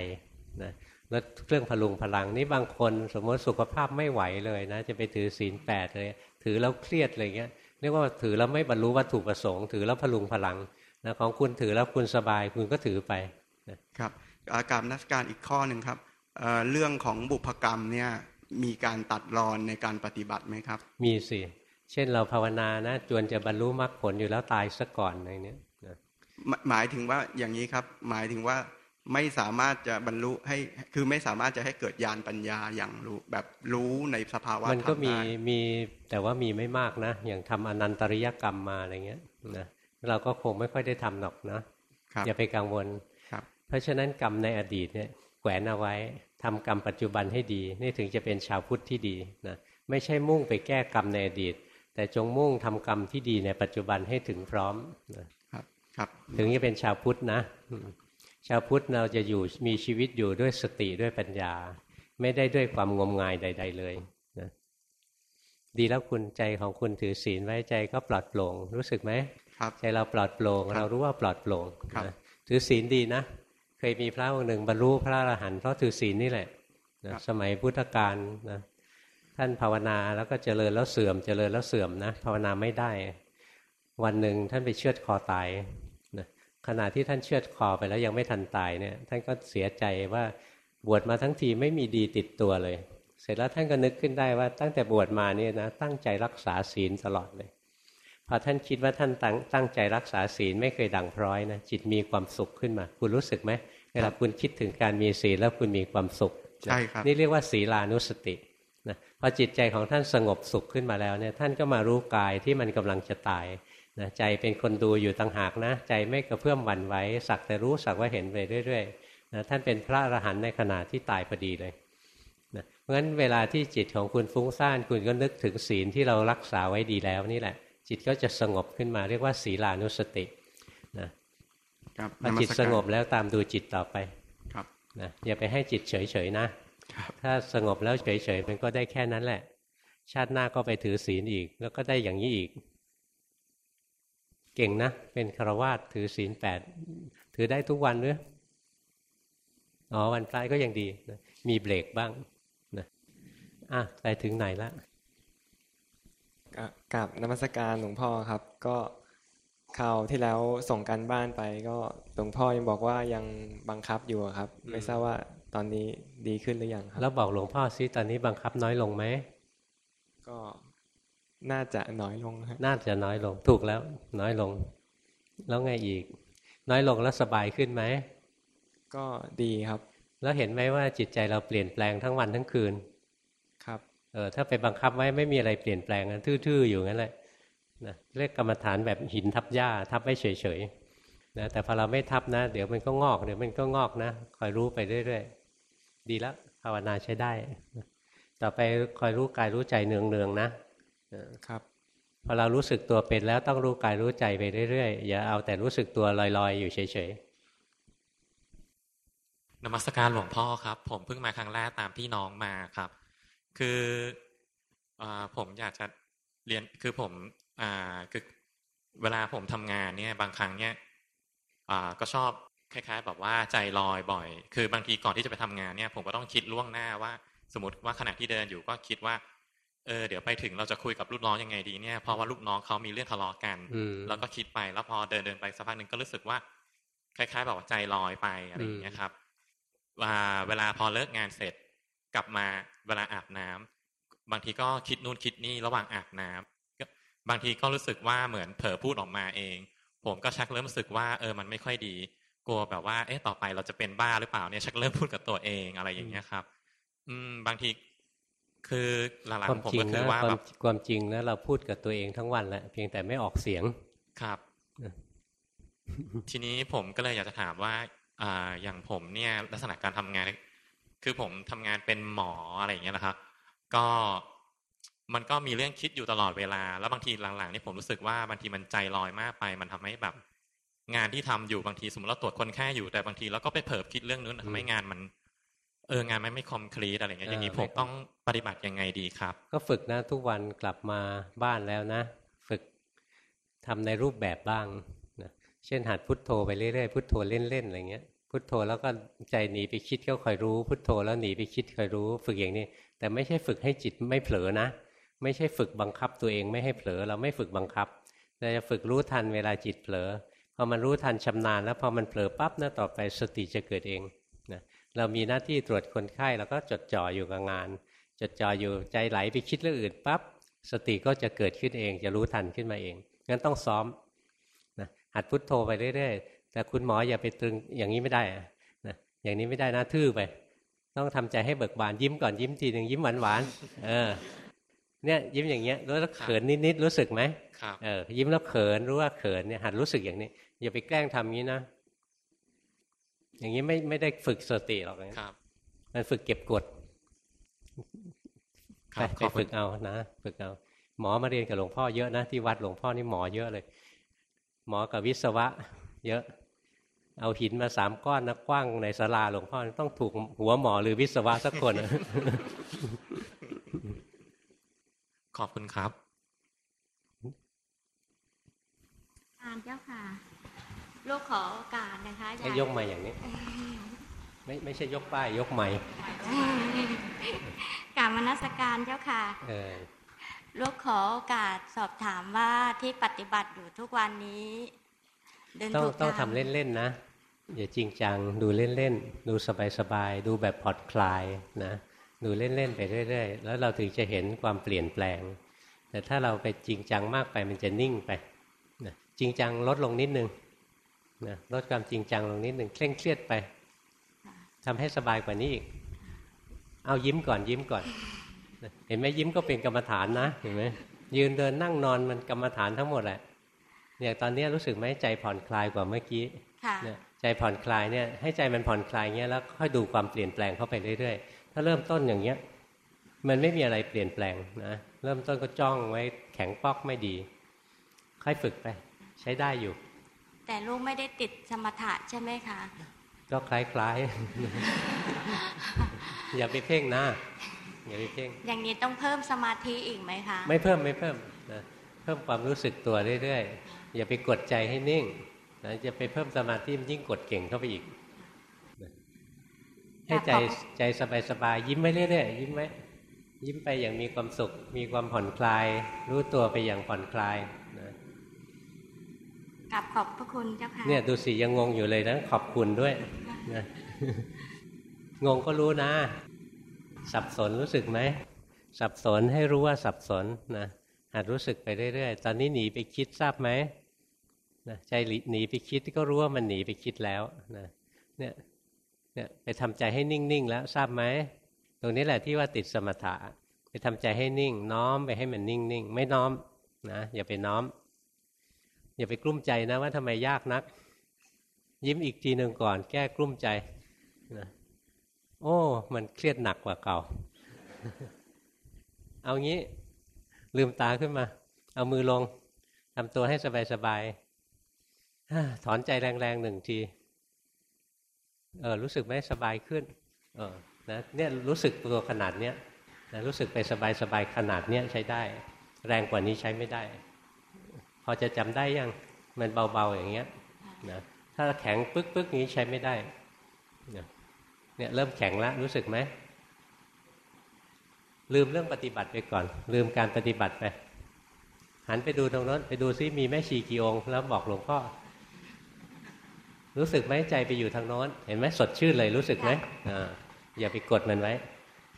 นะลดเครื่องพลุงพลังนี่บางคนสมมติสุขภาพไม่ไหวเลยนะจะไปถือศีลแปดเลยถือแล้วเครียดอะไรเงี้ยเรียกว่าถือแล้วไม่บรรลุวัตถุประสงค์ถือแล้วพลุงพลังนะของคุณถือแล้วคุณสบายคุณก็ถือไปครับอาการนักการอีกข้อหนึ่งครับเเรื่องของบุพกรรมเนี่ยมีการตัดรอนในการปฏิบัติไหมครับ มีสิเช่นเราภาวนานะจวนจะบรรลุมรรคผลอยู่แล้วตายซะก่อนอะไรเนี้ย หมายถึงว่าอย่างนี้ครับ หมายถึงว่าไม่สามารถจะบรรลุให้คือไม่สามารถจะให้เกิดญาณปัญญาอย่างรู้แบบรู้ในสภาวะมันก็มีมีแต่ว่ามีไม่มากนะ อย่างทำอนันตริยกรรมมาอะไรเงี้ยนะเราก็คงไม่ค่อยได้ทำหรอกนะอย่าไปกังวลเพราะฉะนั้นกรรมในอดีตเนี่ยแขวนเอาไว้ทำกรรมปัจจุบันให้ดี นี่ถึงจะเป็นชาวพุทธที่ดีนะไม่ใช่มุ่งไปแก้กรรมในอดีต แต่จงมุ่งทำกรรมที่ดีในปัจจุบันให้ถึงพร้อมนะ ครับครับถึงจะเป็นชาวพุทธนะ ชาวพุทธเราจะอยู่มีชีวิตอยู่ด้วยสติด้วยปัญญา ไม่ได้ด้วยความงมงายใด ๆ เลยนะดีแล้วคุณใจของคุณถือศีลไว้ใจก็ปลอดโปร่งรู้สึกไหมใจเราปลอดโปร่งเรารู้ว่าปลอดโปร่งนะถือศีลดีนะเคยมีพระองค์หนึ่งบรรลุพระอรหันต์เพราะถือศีลนี่แหละนะสมัยพุทธกาลนะท่านภาวนาแล้วก็เจริญแล้วเสื่อม เจริญแล้วเสื่อมนะภาวนาไม่ได้ วันหนึ่งท่านไปเชือดคอตายนะ ขณะที่ท่านเชือดคอไปแล้วยังไม่ทันตายเนี่ย ท่านก็เสียใจว่าบวชมาทั้งทีไม่มีดีติดตัวเลย เสร็จแล้วท่านก็นึกขึ้นได้ว่าตั้งแต่บวชมาเนี่ยนะตั้งใจรักษาศีลตลอดเลยพอท่านคิดว่าท่านตั้งตั้งใจรักษาศีลไม่เคยดังพร้อยนะจิตมีความสุขขึ้นมา คุณรู้สึกไหมเวลาคุณคิดถึงการมีศีลแล้วคุณมีความสุขใช่ครับนี่เรียกว่าศีลานุสตินะพอจิตใจของท่านสงบสุขขึ้นมาแล้วเนี่ยท่านก็มารู้กายที่มันกำลังจะตาย นะใจเป็นคนดูอยู่ต่างหากนะ ใจไม่กระเพื่อมหวั่นไหวสักแต่รู้สักว่าเห็นไปเรื่อยๆนะท่านเป็นพระอรหันต์ในขณะที่ตายพอดีเลยนะเพราะฉะนั้นเวลาที่จิตของคุณฟุ้งซ่านคุณก็นึกถึงศีลที่เรารักษาไว้ดีแล้วนี่แหละ จิตก็จะสงบขึ้นมาเรียกว่าศีลานุสตินะพอจิตสงบแล้วตามดูจิตต่อไปครับนะอย่าไปให้จิตเฉยๆนะถ้าสงบแล้วเฉยๆมันก็ได้แค่นั้นแหละ ชาติหน้าก็ไปถือศีลอีก แล้วก็ได้อย่างนี้อีก เก่งนะ เป็นคารวาสถือศีลแปดถือได้ทุกวันหรืออ๋อวันพระก็ยังดีนะมีเบรกบ้างนะอะไปถึงไหนแล้วกับนมัสการหลวงพ่อครับ ก็คราวที่แล้วส่งกันบ้านไป ก็หลวงพ่อยังบอกว่ายังบังคับอยู่ครับ ไม่ทราบว่าตอนนี้ดีขึ้นหรือยังครับ แล้วบอกหลวงพ่อซิตอนนี้บังคับน้อยลงไหมก็ น่าจะน้อยลงครับน่าจะน้อยลง ถูกแล้วน้อยลง แล้วไงอีก น้อยลงแล้วสบายขึ้นไหม ก็ดีครับ แล้วเห็นไหมว่าจิตใจเราเปลี่ยนแปลงทั้งวันทั้งคืน ครับเออถ้าไปบังคับไว้ไม่มีอะไรเปลี่ยนแปลงกันทื่อๆอยู่งั้นแหละนะเรียกกรรมฐานแบบหินทับหญ้าทับไว้เฉยๆนะแต่พอเราไม่ทับนะ เดี๋ยวมันก็งอกเดี๋ยวมันก็งอกนะคอยรู้ไปเรื่อยๆดีแล้วภาวนาใช้ได้ ต่อไปคอยรู้กายรู้ใจเนืองๆนะ ครับพอเรารู้สึกตัวเป็นแล้วต้องรู้กายรู้ใจไปเรื่อยๆ อย่าเอาแต่รู้สึกตัวลอยๆ อยู่เฉยๆนมัสการหลวงพ่อครับ ผมเพิ่งมาครั้งแรกตามที่น้องมาครับ คืออผมอยากจะเรียนคือผมคือเวลาผมทำงานเนี่ยบางครั้งเนี่ยก็ชอบคล้ายๆแบบว่าใจลอยบ่อย คือบางทีก่อนที่จะไปทำงานเนี่ย ผมก็ต้องคิดล่วงหน้าว่า สมมติว่าขณะที่เดินอยู่ก็คิดว่า เออเดี๋ยวไปถึงเราจะคุยกับลูกน้องยังไงดีเนี่ยเพราะว่าลูกน้องเขามีเรื่องทะเลาะกันแล้วก็คิดไปแล้วพอเดินเดินไปสักพักหนึ่งก็รู้สึกว่า คล้ายๆแบบว่าใจลอยไปอะไรอย่างเงี้ยครับว่าเวลาพอเลิกงานเสร็จกลับมาเวลาอาบน้ำบางทีก็คิดนู่นคิดนี่ระหว่างอาบน้ำบางทีก็รู้สึกว่าเหมือนเผลอพูดออกมาเอง ผมก็ชักเริ่มรู้สึกว่าเออมันไม่ค่อยดี กลัวแบบว่า เอ๊ะต่อไปเราจะเป็นบ้าหรือเปล่าเนี่ยชักเริ่มพูดกับตัวเองอะไรอย่างเงี้ยครับ อืม บางที คือหลังๆผมก็คือว่าแบบความจริงนะเราพูดกับตัวเองทั้งวันแหละเพียงแต่ไม่ออกเสียงครับ ทีนี้ผมก็เลยอยากจะถามว่าอ่าอย่างผมเนี่ย ลักษณะการทำงาน คือผมทำงานเป็นหมออะไรอย่างเงี้ยนะครับ ก็มันก็มีเรื่องคิดอยู่ตลอดเวลา แล้วบางทีหลังๆนี่ผมรู้สึกว่าบางทีมันใจลอยมากไป มันทำให้แบบ งานที่ทำอยู่บางทีสมมติเราตรวจคนแค่อยู่แต่บางทีเราก็ไปเผลอคิดเรื่องนู้นทำให้งานมัน เอองานไม่ไม่คอมพลีทอะไรเงี้ยอย่างนี้ผมต้องปฏิบัติยังไงดีครับ ก็ฝึกนะทุกวันกลับมาบ้านแล้วนะ ฝึกทำในรูปแบบบ้างนะเช่นหัดพุทโธไปเรื่อยๆพุทโธเล่นๆอะไรเงี้ยพุทโธแล้วก็ใจหนีไปคิดก็คอยรู้ พุทโธแล้วหนีไปคิดคอยรู้ ฝึกอย่างนี้ แต่ไม่ใช่ฝึกให้จิตไม่เผลอนะ ไม่ใช่ฝึกบังคับตัวเองไม่ให้เผลอเราไม่ฝึกบังคับเราจะฝึกรู้ทันเวลาจิตเผลอพอมันรู้ทันชำนาญแล้วพอมันเผลอปั๊บนะต่อไปสติจะเกิดเอง เรามีหน้าที่ตรวจคนไข้แล้วก็จดจ่ออยู่กับงาน จดจ่ออยู่ใจไหลไปคิดเรื่องอื่นปั๊บสติก็จะเกิดขึ้นเอง จะรู้ทันขึ้นมาเองงั้นต้องซ้อมนะหัดพุทโธไปเรื่อยๆแต่คุณหมออย่าไปตรึงอย่างนี้ไม่ได้นะอย่างนี้ไม่ได้นะทื่อไป ต้องทำใจให้เบิกบานยิ้มก่อนยิ้มทีหนึ่งยิ้มหวานๆเออเนี่ยยิ้มอย่างเงี้ยแล้วเขินนิดๆรู้สึกไหมเออยิ้มแล้วเขินรู้ว่าเขินเนี่ยหัดรู้สึกอย่างนี้ อย่าไปแกล้งทำงี้นะ อย่างนี้ไม่ไม่ได้ฝึกสติหรอกนะครับ มันฝึกเก็บกดไปไปฝึกเอานะฝึกเอา หมอมาเรียนกับหลวงพ่อเยอะนะที่วัดหลวงพ่อนี่หมอเยอะเลย หมอกับวิศวะ เยอะ เอาหินมาสามก้อนนะกว้างในศาลาหลวงพ่อต้องถูกหัวหมอหรือวิศวะสักคน ขอบคุณครับอ่านเจ้าค่ะ ลูกขอโอกาสนะคะให้ยกมาอย่างนี้ ไม่ไม่ใช่ยกป้ายยกไม้กามนัสการเจ้าค่ะลูกขอโอกาสสอบถามว่าที่ปฏิบัติอยู่ทุกวันนี้ต้องต้องทำเล่นๆนะอย่าจริงจังดูเล่นๆ ดูสบายๆ ดูแบบผ่อนคลายนะดูเล่นๆ ไปเรื่อยๆ แล้วเราถึงจะเห็นความเปลี่ยนแปลง แต่ถ้าเราไปจริงจังมากไปมันจะนิ่งไปนะจริงจังลดลงนิดนึง นะลดความจริงจังลงนิดหนึ่งเคร่งเครียดไปทำให้สบายกว่านี้อีก เอายิ้มก่อนยิ้มก่อน เห็นไหมยิ้มก็เป็นกรรมฐานนะเห็นไหมยืนเดินนั่งนอนมันกรรมฐานทั้งหมดแหละเนี่ยตอนนี้รู้สึกไหมใจผ่อนคลายกว่าเมื่อกี้เนี่ยใจผ่อนคลายเนี่ยให้ใจมันผ่อนคลายเงี้ยแล้วค่อยดูความเปลี่ยนแปลงเข้าไปเรื่อยๆ ถ้าเริ่มต้นอย่างเงี้ย มันไม่มีอะไรเปลี่ยนแปลงนะเริ่มต้นก็จ้องไว้แข็งป๊อกไม่ดี ค่อยฝึกไป ใช้ได้อยู่ แต่ลูกไม่ได้ติดสมถะใช่ไหมคะก็คล้ายๆ อย่าไปเพ่งนะอย่าไปเพ่งอย่างนี้ต้องเพิ่มสมาธิอีกไหมคะ ไม่เพิ่มไม่เพิ่มนะเพิ่มความรู้สึกตัวเรื่อยๆ อย่าไปกดใจให้นิ่งนะจะไปเพิ่มสมาธิมันยิ่งกดเก่งเข้าไปอีกให้ใจใจสบายๆยิ้มไว้เรื่อยๆยิ้มไว้ยิ้มไปอย่างมีความสุข มีความผ่อนคลาย รู้ตัวไปอย่างผ่อนคลาย กลับขอบพระคุณเจ้าค่ะเนี่ยดูสิยังงงอยู่เลยนะขอบคุณด้วยนะงงก็รู้นะ สับสนรู้สึกไหมสับสนให้รู้ว่าสับสนนะหัดรู้สึกไปเรื่อยๆตอนนี้หนีไปคิดทราบไหมนะใจหนีไปคิดก็รู้ว่ามันหนีไปคิดแล้วนะเนี่ยเนี่ยไปทำใจให้นิ่งๆแล้วทราบไหมตรงนี้แหละที่ว่าติดสมถะ ไปทำใจให้นิ่ง น้อมไปให้มันนิ่งนิ่งไม่น้อมนะอย่าไปน้อม อย่าไปกลุ้มใจนะว่าทำไมยากนัก ยิ้มอีกทีหนึ่งก่อน แก้กลุ้มใจนะโอ้ มันเครียดหนักกว่าเก่า เอางี้ลืมตาขึ้นมา เอามือลงทำตัวให้สบายๆถอนใจแรงๆหนึ่งที เออรู้สึกไหมสบายขึ้น เออนะเนี่ยรู้สึกตัวขนาดเนี้ยนะรู้สึกไปสบายๆขนาดเนี้ยใช้ได้ แรงกว่านี้ใช้ไม่ได้ อจะจำได้ยังมันเบาๆอย่างเงี้ยนะถ้าแข็งปึ๊กๆนี้ใช้ไม่ได้เนี่ยเริ่มแข็งแล้วรู้สึกไหมลืมเรื่องปฏิบัติไปก่อน ลืมการปฏิบัติไปหันไปดูตรงนั้นไปดูซิมีแม่ชีกี่องค์แล้วบอกหลวงพ่อรู้สึกไหมใจไปอยู่ทางโน้น เห็นไหมสดชื่นเลยรู้สึกไหมอ่าอย่าไปกดมันไว้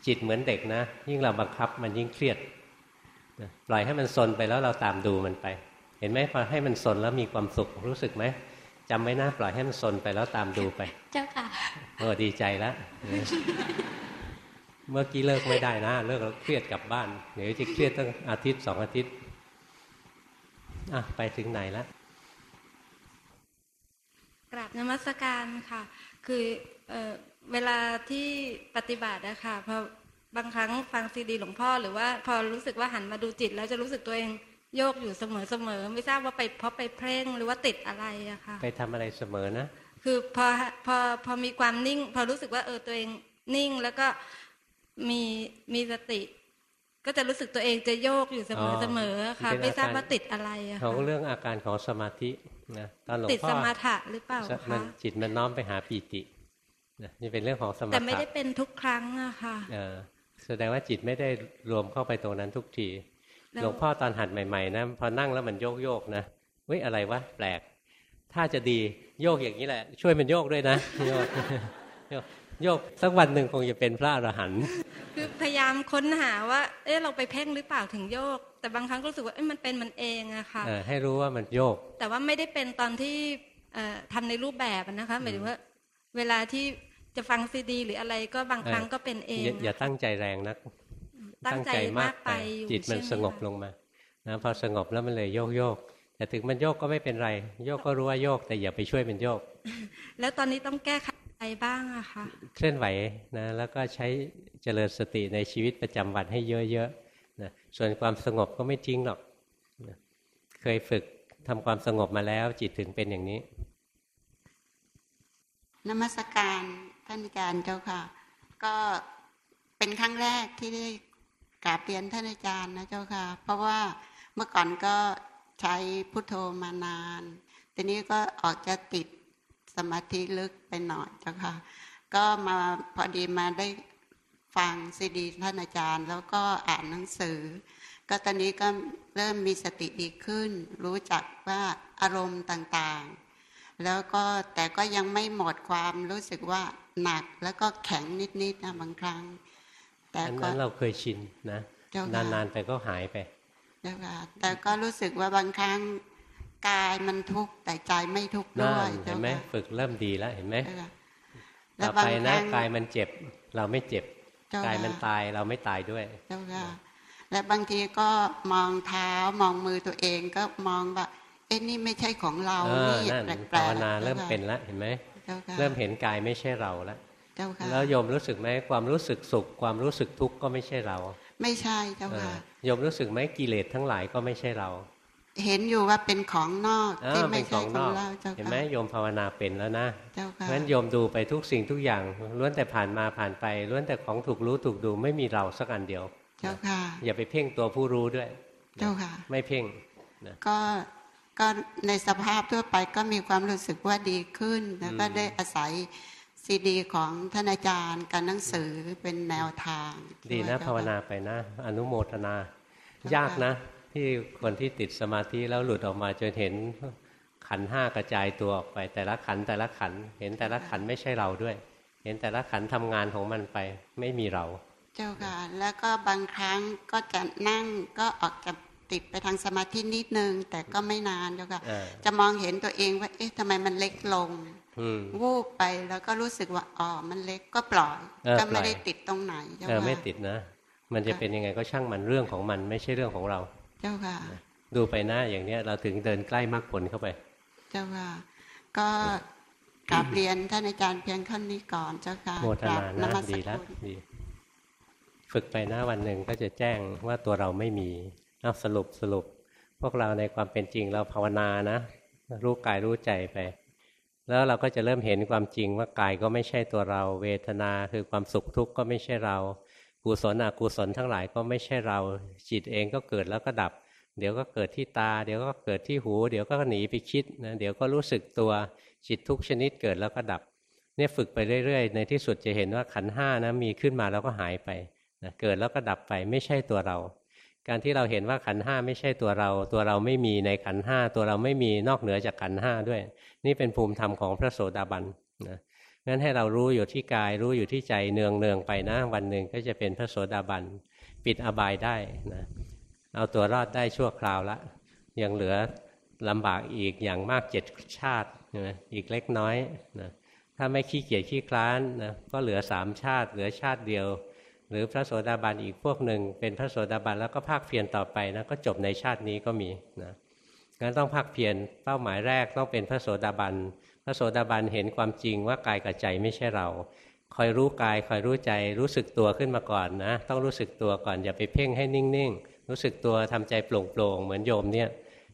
จิตเหมือนเด็กนะ ยิ่งเราบังคับมันยิ่งเครียดปล่อยให้มันสนไปแล้วเราตามดูมันไป เห็นไหมพอให้มันสนแล้วมีความสุขรู้สึกไหมจำไว้นะปล่อยให้มันสนไปแล้วตามดูไป เจ้าค่ะโอ้ดีใจแล้วเมื่อกี้เลิกไม่ได้นะ เลิกแล้วเครียดกลับบ้านเดี๋ยวจะเครียดตั้งอาทิตย์สองอาทิตย์อะไปถึงไหนแล้วกราบนมัสการค่ะ คือเอเวลาที่ปฏิบัตินะคะพอบางครั้งฟังซีดีหลวงพ่อ หรือว่าพอรู้สึกว่าหันมาดูจิต แล้วจะรู้สึกตัวเอง โยกอยู่เสมอเสมอไม่ทราบว่าไปเพราะไปเพ่งหรือว่าติดอะไรอะค่ะไปทำอะไรเสมอนะ คือพอพอพอมีความนิ่ง พอรู้สึกว่าเออตัวเองนิ่งแล้วก็มีมีสติ ก็จะรู้สึกตัวเองจะโยกอยู่เสมอเสมอค่ะไม่ทราบว่าติดอะไรอะค่ะของเรื่องอาการของสมาธินะตอนหลวงพ่อติดสมาธิหรือเปล่าคะจิตมันน้อมไปหาปีตินะนี่เป็นเรื่องของสมาธิแต่ไม่ได้เป็นทุกครั้งอะค่ะแสดงว่าจิตไม่ได้รวมเข้าไปตรงนั้นทุกที หลวงพ่อตอนหัดใหม่ๆนะพอนั่งแล้วมันโยกโยกนะเฮ้ยอะไรวะแปลก ถ้าจะดีโยกอย่างนี้แหละ ช่วยมันโยกด้วยนะโยกโยกสักวันหนึ่งคงจะเป็นพระอรหันต์คือพยายามค้นหาว่า เอ๊ะเราไปเพ่งหรือเปล่าถึงโยก แต่บางครั้งก็รู้สึกว่าเอ๊ะมันเป็นมันเองอะค่ะให้รู้ว่ามันโยก แต่ว่าไม่ได้เป็นตอนที่ทำในรูปแบบนะคะหมายถึงว่า เวลาที่จะฟังซีดี หรืออะไรก็บางครั้งก็เป็นเอง อย่าตั้งใจแรงนัก ตั้งใจมากไป จิตมันสงบลงมานะพอสงบแล้วมันเลยโยกโยกแต่ถึงมันโยกก็ไม่เป็นไร โยกก็รู้ว่าโยก แต่อย่าไปช่วยมันโยก แล้วตอนนี้ต้องแก้ไขอะไรบ้างอะคะเคลื่อนไหวนะแล้วก็ใช้เจริญสติในชีวิตประจำวันให้เยอะๆนะส่วนความสงบก็ไม่จริงหรอกนะเคยฝึกทำความสงบมาแล้วจิตถึงเป็นอย่างนี้นมัสการท่านอาจารย์เจ้าค่ะ ก็เป็นครั้งแรกที่ได้ กราบเรียนท่านอาจารย์นะเจ้าค่ะ เพราะว่าเมื่อก่อนก็ใช้พุทโธมานาน ทีนี้ก็ออกจะติดสมาธิลึกไปหน่อยเจ้าค่ะ ก็มาพอดีมาได้ฟังซีดีท่านอาจารย์ แล้วก็อ่านหนังสือ ก็ตอนนี้ก็เริ่มมีสติดีขึ้น รู้จักว่าอารมณ์ต่างๆ แล้วก็แต่ก็ยังไม่หมดความรู้สึกว่าหนักแล้วก็แข็งนิดๆนะบางครั้ง แต่ก็นั้นเราเคยชินนะนานๆไปก็หายไปเจ้าค่ะแต่ก็รู้สึกว่าบางครั้งกายมันทุกข์แต่ใจไม่ทุกข์ด้วยเห็นไหมฝึกเริ่มดีแล้วเห็นไหมต่อไปนะกายมันเจ็บ เราไม่เจ็บ กายมันตายเราไม่ตายด้วยเจ้าค่ะและบางทีก็มองเท้ามองมือตัวเองก็มองว่าเอ็นี่ไม่ใช่ของเรานี่แปลกๆภาวนาเริ่มเป็นแล้วเห็นไหมเริ่มเห็นกายไม่ใช่เราแล้ว แล้วโยมรู้สึกไหมความรู้สึกสุข ความรู้สึกทุกข์ก็ไม่ใช่เรา ไม่ใช่เจ้าค่ะโยมรู้สึกไหมกิเลสทั้งหลายก็ไม่ใช่เรา เห็นอยู่ว่าเป็นของนอกที่ไม่ใช่ของเราเจ้าค่ะเห็นไหมโยมภาวนาเป็นแล้วนะเจ้าค่ะเพราะฉะนั้นโยมดูไปทุกสิ่งทุกอย่างล้วนแต่ผ่านมาผ่านไปล้วนแต่ของถูกรู้ถูกดูไม่มีเราสักอันเดียว เจ้าค่ะ อย่าไปเพ่งตัวผู้รู้ด้วย เจ้าค่ะ ไม่เพ่งก็ก็ในสภาพทั่วไปก็มีความรู้สึกว่าดีขึ้นแล้วก็ได้อาศัย ซีดีของท่านอาจารย์การหนังสือเป็นแนวทาง ดีนะภาวนาไปนะ อนุโมทนา ยากนะ ที่คนที่ติดสมาธิแล้วหลุดออกมาจนเห็นขันห้ากระจายตัวออกไป แต่ละขันแต่ละขัน เห็นแต่ละขันไม่ใช่เราด้วย เห็นแต่ละขันทำงานของมันไปไม่มีเรา เจ้าค่ะ แล้วก็บางครั้งก็จะนั่งก็ออกจะติดไปทางสมาธินิดนึง แต่ก็ไม่นานเจ้าค่ะ จะมองเห็นตัวเองว่า เอ๊ะทำไมมันเล็กลง วูบไปแล้วก็รู้สึกว่าอ๋อมันเล็กก็ปล่อยก็ไม่ได้ติดตรงไหนเออไม่ติดนะ มันจะเป็นยังไงก็ช่างมันเรื่องของมันไม่ใช่เรื่องของเรา เจ้าค่ะ ดูไปหน้าอย่างเนี้ยเราถึงเดินใกล้มรรคผลเข้าไป เจ้าค่ะ ก็กราบเรียนท่านอาจารย์เพียงขั้นนี้ก่อนเจ้าค่ะโมทนานะดีแล้วดีฝึกไปหน้าวันหนึ่งก็จะแจ้งว่าตัวเราไม่มีเอาสรุปสรุป พวกเราในความเป็นจริงเราภาวนานะ รู้กายรู้ใจไป แล้วเราก็จะเริ่มเห็นความจริงว่ากายก็ไม่ใช่ตัวเรา เวทนาคือความสุขทุกข์ก็ไม่ใช่เรากุศลอกุศลทั้งหลายก็ไม่ใช่เราจิตเองก็เกิดแล้วก็ดับ เดี๋ยวก็เกิดที่ตา เดี๋ยวก็เกิดที่หู เดี๋ยวก็หนีไปคิดนะเดี๋ยวก็รู้สึกตัวจิตทุกชนิดเกิดแล้วก็ดับ เนี่ยฝึกไปเรื่อยๆ ในที่สุดจะเห็นว่าขันห้านะมีขึ้นมาแล้วก็หายไปนะเกิดแล้วก็ดับไปไม่ใช่ตัวเรา การที่เราเห็นว่าขันห้าไม่ใช่ตัวเรา ตัวเราไม่มีในขันห้าตัวเราไม่มีนอกเหนือจากขันห้าด้วย นี่เป็นภูมิธรรมของพระโสดาบันนะงั้นให้เรารู้อยู่ที่กายรู้อยู่ที่ใจเนืองเนืองไปนะ วันหนึ่งก็จะเป็นพระโสดาบันปิดอบายได้นะเอาตัวรอดได้ชั่วคราวละ ยังเหลือลำบากอีกอย่างมากเจ็ดชาตินะอีกเล็กน้อยนะถ้าไม่ขี้เกียจขี้คลานนะก็เหลือสามชาติ เหลือชาติเดียว หรือพระโสดาบันอีกพวกหนึ่ง เป็นพระโสดาบันแล้วก็ภาคเพียรต่อไปนะก็จบในชาตินี้ก็มีนะงั้นต้องภาคเพียรเป้าหมายแรกต้องเป็นพระโสดาบันพระโสดาบันเห็นความจริงว่ากายกับใจไม่ใช่เรา คอยรู้กายคอยรู้ใจรู้สึกตัวขึ้นมาก่อนนะต้องรู้สึกตัวก่อนอย่าไปเพ่งให้นิ่งๆรู้สึกตัวทำใจโปร่งๆเหมือนโยมเนี่ย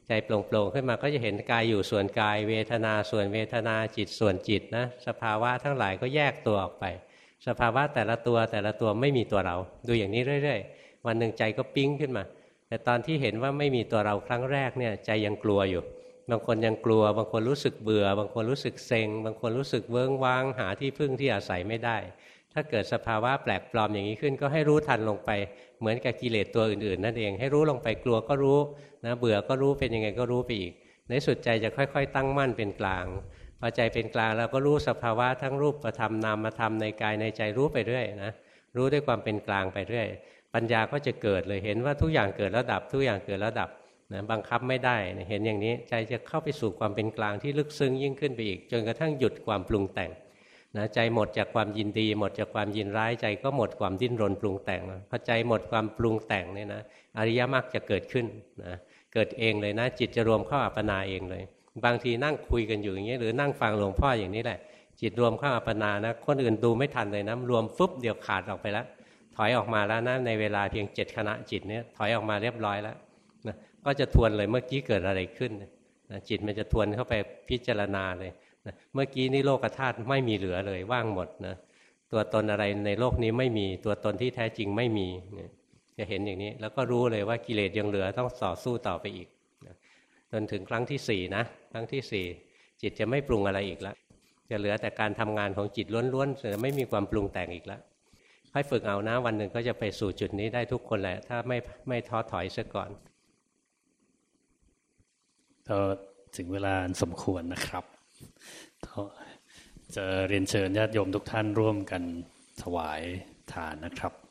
ใจโปร่งๆขึ้นมาก็จะเห็นกายอยู่ส่วนกาย เวทนาส่วนเวทนาจิตส่วนจิตนะสภาวะทั้งหลายก็แยกตัวออกไป สภาวะแต่ละตัวแต่ละตัวไม่มีตัวเรา ดูอย่างนี้เรื่อย ๆ วันหนึ่งใจก็ปิ้งขึ้นมา แต่ตอนที่เห็นว่าไม่มีตัวเราครั้งแรกเนี่ยใจยังกลัวอยู่ บางคนยังกลัว บางคนรู้สึกเบื่อ บางคนรู้สึกเซ็ง บางคนรู้สึกเวิ้งว้าง หาที่พึ่งที่อาศัยไม่ได้ ถ้าเกิดสภาวะแปลกปลอมอย่างนี้ขึ้น ก็ให้รู้ทันลงไป เหมือนกับกิเลสตัวอื่นๆ นั่นเอง ให้รู้ลงไปกลัวก็รู้นะเบื่อก็รู้เป็นยังไงก็รู้ไปอีก ในสุดใจจะค่อย ๆ ตั้งมั่นเป็นกลาง พอใจเป็นกลางเราก็รู้สภาวะทั้งรูปประธรรมนามธรรมในกายในใจรู้ไปเรื่อยนะรู้ด้วยความเป็นกลางไปเรื่อยปัญญาก็จะเกิดเลยเห็นว่าทุกอย่างเกิดแล้วดับทุกอย่างเกิดแล้วดับนะบังคับไม่ได้เห็นอย่างนี้ใจจะเข้าไปสู่ความเป็นกลางที่ลึกซึ้งยิ่งขึ้นไปอีก จนกระทั่งหยุดความปรุงแต่งนะใจหมดจากความยินดี หมดจากความยินร้ายใจก็หมดความดิ้นรนปรุงแต่งพอใจหมดความปรุงแต่งเนี่ยนะอริยมรรคจะเกิดขึ้นนะเกิดเองเลยนะ จิตจะรวมเข้าอัปปนาเองเลย บางทีนั่งคุยกันอยู่อย่างนี้หรือนั่งฟังหลวงพ่ออย่างนี้แหละ จิตรวมเข้าอัปปนานะ คนอื่นดูไม่ทันเลยนะรวมฟึบเดียวขาดออกไปแล้วถอยออกมาแล้วนะในเวลาเพียงเจ็ดขณะจิตเนี่ยถอยออกมาเรียบร้อยแล้วก็จะทวนเลยเมื่อกี้เกิดอะไรขึ้นนะจิตมันจะทวนเข้าไปพิจารณาเลยนะเมื่อกี้นี่โลกธาตุไม่มีเหลือเลยว่างหมดนะตัวตนอะไรในโลกนี้ไม่มีตัวตนที่แท้จริงไม่มีนะจะเห็นอย่างนี้ แล้วก็รู้เลยว่ากิเลสยังเหลือต้องต่อสู้ต่อไปอีก จนถึงครั้งที่สี่นะครั้งที่สี่จิตจะไม่ปรุงอะไรอีกแล้วจะเหลือแต่การทำงานของจิตล้วนๆจะไม่มีความปรุงแต่งอีกแล้วค่อยฝึกเอานะวันหนึ่งก็จะไปสู่จุดนี้ได้ทุกคนแหละ ถ้าไม่ไม่ท้อถอยซะก่อนก็ถึงเวลาสมควรนะครับ จะเรียนเชิญญาติโยมทุกท่านร่วมกันถวายทานนะครับ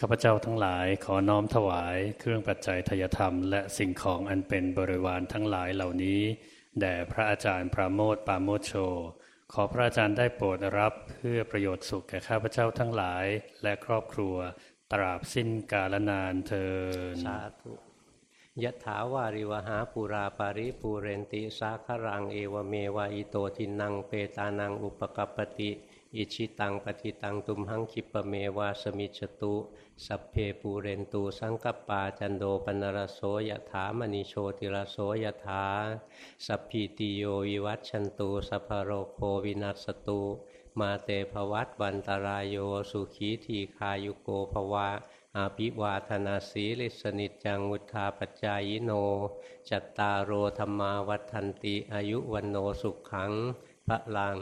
ข้าพเจ้าทั้งหลายขอน้อมถวาย เครื่องปัจจัยทยธรรม และสิ่งของอันเป็นบริวารทั้งหลายเหล่านี้แด่พระอาจารย์พระโมทปาโมโช ขอพระอาจารย์ได้โปรดรับเพื่อประโยชน์สุขแก่ข้าพเจ้าทั้งหลายและครอบครัว ตราบสิ้นกาลนานเทินสาธุยะถาวาริวหาปุราปาริปูเรนติสาครังเอวเมวะอิโตทินังเปตานังอุปกปติ อิจฉิตังปัตถิตังตุมหัง ขิปปะเมวะ สะมิชฌะตุ สัพเพปูเรนตุ สังกัปปาจันโท ปัณณะระโส ยะถา มะณิ โชติระโส ยะถา สัพพีติโยวิวัชชันตุ สัพพะโรโควินัสสะตุ มาเต ภะวัตวันตะราโยสุขีทีฆายุโก ภะวะ อะภิวาทะนะสีลิสสะ นิจจังวุฑฒาปะจายิโน จัตตาโร ธัมมาวัฑฒันติอายุวัณโณ สุขังพระลัง